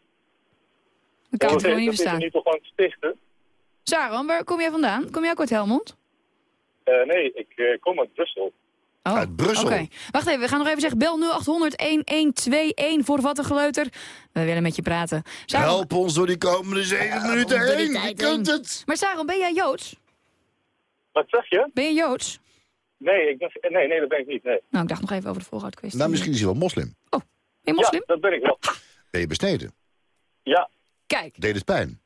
Ik kan het gewoon niet dat is verstaan. niet toch gewoon stichten? Waar kom jij vandaan? Kom jij ook uit Helmond? Eh, nee, ik eh, kom uit Brussel. Oh, Uit Brussel? Oké. Wacht even, we gaan nog even zeggen. Bel 0800-1121 voor wat een geleuter. We willen met je praten. Help ons door die komende zeven minuten heen. Je kunt heen. het. Maar Saram, ben jij Joods? Wat zeg je? Ben je Joods? Nee, ik ben, nee, nee, dat ben ik niet, nee. Nou, ik dacht nog even over de voorhoudkwestie. Nou, misschien is hij wel moslim. Ben je moslim? Ja, dat ben ik wel. Ben je besneden? Ja, Kijk, Deed het pijn?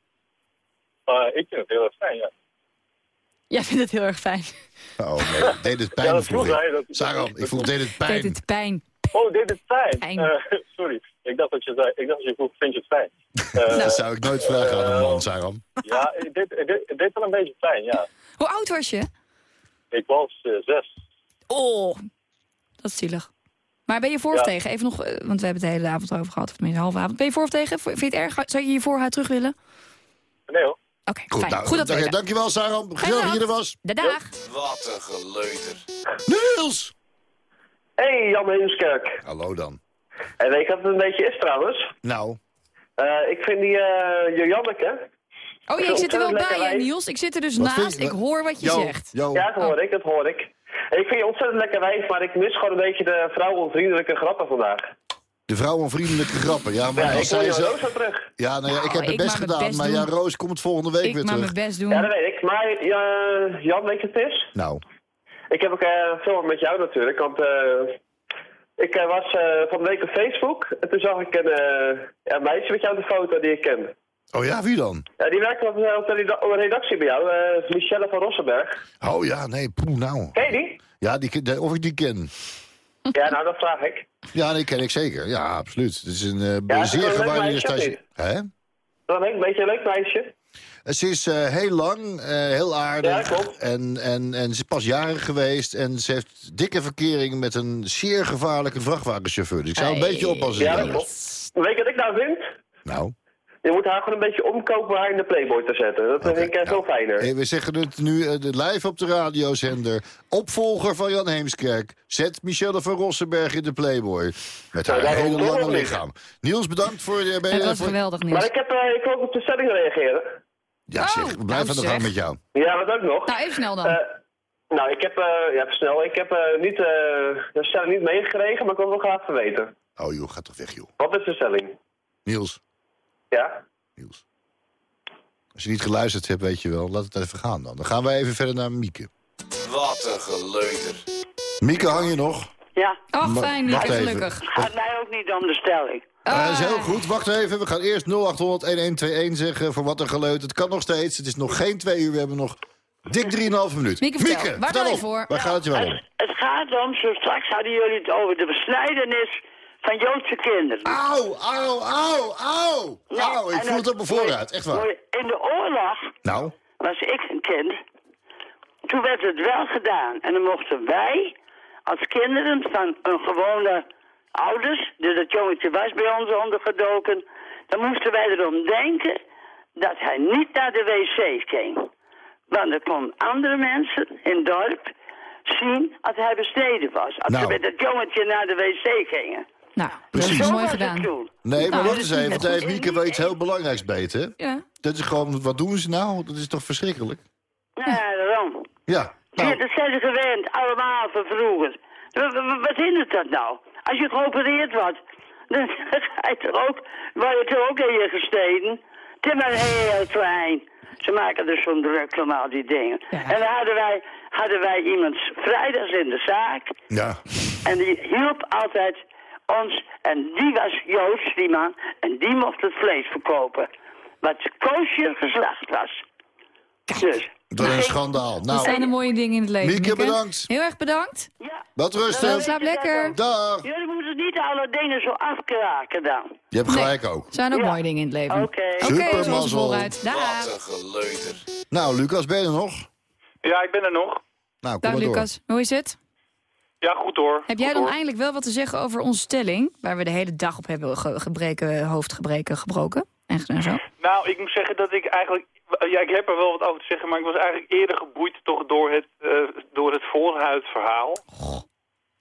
maar ik vind het heel erg fijn, ja. jij vindt het heel erg fijn. Oh nee, deed het pijn Ja, dat vroeg vroeg hij, ik. dat- Sarah, ik vroeg, deed het Deed pijn? het pijn. Oh, dit is fijn. Eh, sorry, ik dacht dat je zei, ik dacht dat je vroeg, vind je het fijn? Eh, dat zou ik nooit vragen aan een man, Saram. Ja, dit, dit, dit is wel een beetje fijn, ja. Hoe oud was je? Ik was eh, zes. Oh, dat is zielig. Maar ben je voor of Ja. tegen? Even nog, eh, want we hebben het de hele avond over gehad. Of tenminste, de halve avond. Ben je voor of tegen? Vind je het erg? Zou je je voorhuid terug willen? Nee hoor. Oké, Goed, fijn. nou, Goed dat we weten. dankjewel, Saram. Gezellig dat je er was. De dag. Wat een geleuter. Niels! Hey, Jan Heemskerk. Hallo dan. En weet je wat het een beetje is trouwens? Nou, Eh, ik vind die eh Jojanneke... Oh ja, ik zit er wel bij, hè, Niels. Ik zit er dus Wat naast. je- Ik hoor wat je zegt. Ja, dat hoor ik, dat hoor ik. Ik vind je ontzettend lekker wijf, maar ik mis gewoon een beetje de vrouwenvriendelijke grappen vandaag. de vrouwenvriendelijke grappen. Ja, maar Ja, als ik zij. Roos wel terug. Ja, nou ja, ik heb het ik best mag mijn gedaan, best maar doen. ja, Roos komt volgende week Ik weer mag terug. mijn best doen. Ja, dat weet ik. Maar ja, Jan, weet je wat het is? Nou, Ik heb ook eh, veel met jou natuurlijk, want eh, ik eh, was eh, van de week op Facebook en toen zag ik een, meisje met jou op de foto die ik ken. Oh ja, wie dan? Ja, die werkt op, eh, op de redactie bij jou, eh, Michelle van Rossenberg. Oh ja, nee, poeh, nou. Ken je die? Ja, die, ken- of ik die ken. Ja, nou, dat vraag ik. Ja, die ken ik zeker. Ja, absoluut. Het is een eh, Ja, zeer gewaardeerde stage. Hè? Dan een beetje een leuk meisje. Ze is eh, heel lang, eh, heel aardig. Ja, klopt. En, en, en ze is pas jarig geweest. En ze heeft dikke verkering met een zeer gevaarlijke vrachtwagenchauffeur. Dus ik zou een beetje oppassen. Ja, dat klopt. Weet je wat ik nou vind? Nou, Je moet haar gewoon een beetje omkopen haar in de Playboy te zetten. Dat vind ik eh, veel fijner. hey, we zeggen het nu eh, de live op de radiozender. Opvolger van Jan Heemskerk. Zet Michelle van Rossenberg in de Playboy. Met haar Nou, daarom hele lange lichaam. Niels, bedankt voor... Het was voor- geweldig, Maar Niels. ik, heb, eh, ik wil ook op de stelling reageren. Ja, zeg, blijf nou aan de gang met jou. Ja, wat ook nog. Nou, even snel dan. Eh, nou, ik heb, eh, ja, snel. Ik heb eh, niet, eh, de stelling niet meegekregen, maar ik wil het wel graag van weten. Oh joh, ga toch weg joh. Wat is de stelling? Niels, Ja? als je niet geluisterd hebt, weet je wel. Laat het even gaan dan. Dan gaan wij even verder naar Mieke. Wat een geleuter. Mieke, hang je nog? Ja. Ach, fijn, wacht Mieke, even. gelukkig. Gaat mij ook niet om de stelling. Dat is heel goed. Wacht even. We gaan eerst 0800-1121 zeggen voor wat een geluid. Het kan nog steeds. Het is nog geen twee uur. We hebben nog dik 3,5 minuut. Mieke, vertel. Waar je voor? Waar gaat het je wel om? Het, het gaat om, zo straks hadden jullie het over de besnijdenis van Joodse kinderen. Auw, auw, auw, auw. Auw, ik voel het op mijn voorraad. Echt waar. In de oorlog Nou, was ik een kind. Toen werd het wel gedaan. En dan mochten wij, als kinderen van een gewone ouders, dus dat jongetje was bij ons ondergedoken, dan moesten wij erom denken dat hij niet naar de wc ging. Want dan kon andere mensen in het dorp zien als hij besneden was. Als Nou. ze met dat jongetje naar de wc gingen. Nou, Precies. dat is mooi gedaan. nee, maar Nou, wacht dat eens is even. goed. heeft Mieke wel iets heel belangrijks beter. Ja. Dat is gewoon, wat doen ze nou? Dat is toch verschrikkelijk? Ja, daarom. Ja. Ja, Nou, dat zijn ze gewend, allemaal van vroeger. Wat hindert dat nou? Als je geopereerd wordt, dan ga je toch ook, word je toch ook in je gesteden. Het is maar heel klein. Ze maken er zo'n druk om al die dingen. En dan hadden wij, hadden wij iemand vrijdags in de zaak. ja. En die hielp altijd ons. En die was Joods, die man. En die mocht het vlees verkopen. Wat koosje geslacht was. Dus. Dat is een schandaal. Dat Nou, zijn de mooie dingen in het leven. Mieke, bedankt. Heel erg bedankt. wat Nou, rustig. slaap lekker. Dag. Jullie moeten niet alle dingen zo afkraken dan. Je hebt gelijk ook. Er zijn ook mooie dingen in het leven. Oké. Vooruit. Dag. Wat een geleuter. Nou, Lucas, ben je er nog? Ja, ik ben er nog. Nou, kom Dag maar door. Lucas, hoe is het? Ja, goed hoor. Heb jij Goed dan hoor. eindelijk wel wat te zeggen over onze stelling... waar we de hele dag op hebben ge gebreken, hoofdgebreken gebroken? En, en zo? Nou, ik moet zeggen dat ik eigenlijk... Ja, ik heb er wel wat over te zeggen, maar ik was eigenlijk eerder geboeid toch door het, eh door het voorhuidverhaal.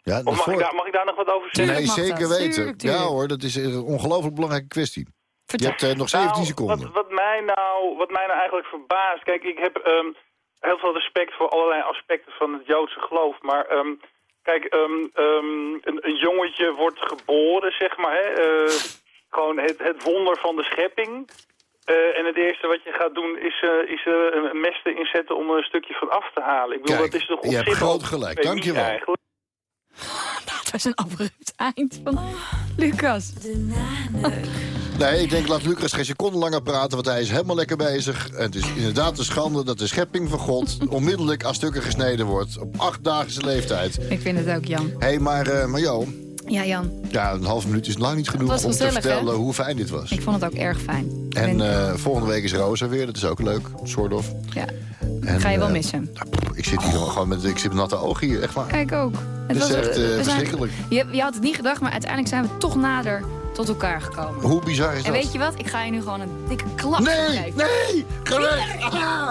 Ja, Of mag, voor- ik daar, mag ik daar nog wat over zeggen? Nee, zeker weten. Tuurlijk, tuurlijk. Ja hoor, dat is een ongelooflijk belangrijke kwestie. Vertel. Je hebt eh, nog 17 Nou, seconden. Wat, wat, mij nou, wat mij nou eigenlijk verbaast... Kijk, ik heb ehm, heel veel respect voor allerlei aspecten van het Joodse geloof. Maar ehm, kijk, ehm, ehm, een, een jongetje wordt geboren, zeg maar. Hè, eh, gewoon het, het wonder van de schepping. Eh, en het eerste wat je gaat doen is, eh, is een mes te inzetten om er een stukje van af te halen. Ik bedoel, Kijk, dat is toch je hebt groot gelijk. chemie Dankjewel. eigenlijk. Het was een abrupt eind van Lucas. Nee, ik denk laat Lucas geen seconde langer praten, want hij is helemaal lekker bezig. En het is inderdaad een schande dat de schepping van God onmiddellijk aan stukken gesneden wordt. Op achtdaagse leeftijd. Ik vind het ook, Jan. Hé, hey, maar, eh, maar Jo, Ja, Jan. Ja, een half minuut is lang niet genoeg om gezellig, te vertellen hè? hoe fijn dit was. Ik vond het ook erg fijn. En eh, volgende week is Rosa weer, dat is ook leuk, soort of. ja, En, ga je wel eh, missen. Ik zit hier gewoon met, ik zit met natte ogen hier, echt waar. Kijk ook. Het is echt, zijn- verschrikkelijk. Je, je had het niet gedacht, maar uiteindelijk zijn we toch nader tot elkaar gekomen. Hoe bizar is En dat? weet je wat? Ik ga je nu gewoon een dikke klap Nee, geven. nee, ga weg. Ah.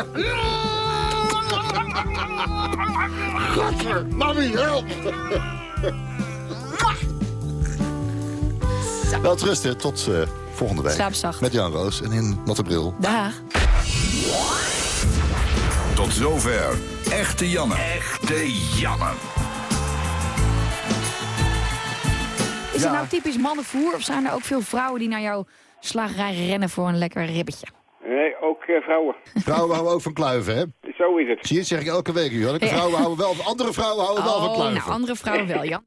Mami, help. Wel rusten, tot eh, volgende week. Slaap zacht. Met Jan Roos en in natte bril. Dag. Tot zover. Echte Janne. Echte Janne. Is het nou typisch mannenvoer of zijn er ook veel vrouwen die naar jouw slagerij rennen voor een lekker ribbetje? Nee, ook eh, vrouwen. Vrouwen houden ook van kluiven, hè? Zo is het. Zie je, dat zeg ik elke week. Jan. Vrouwen houden wel, andere vrouwen houden wel van Oh, kluiven. nou, andere vrouwen wel, Jan.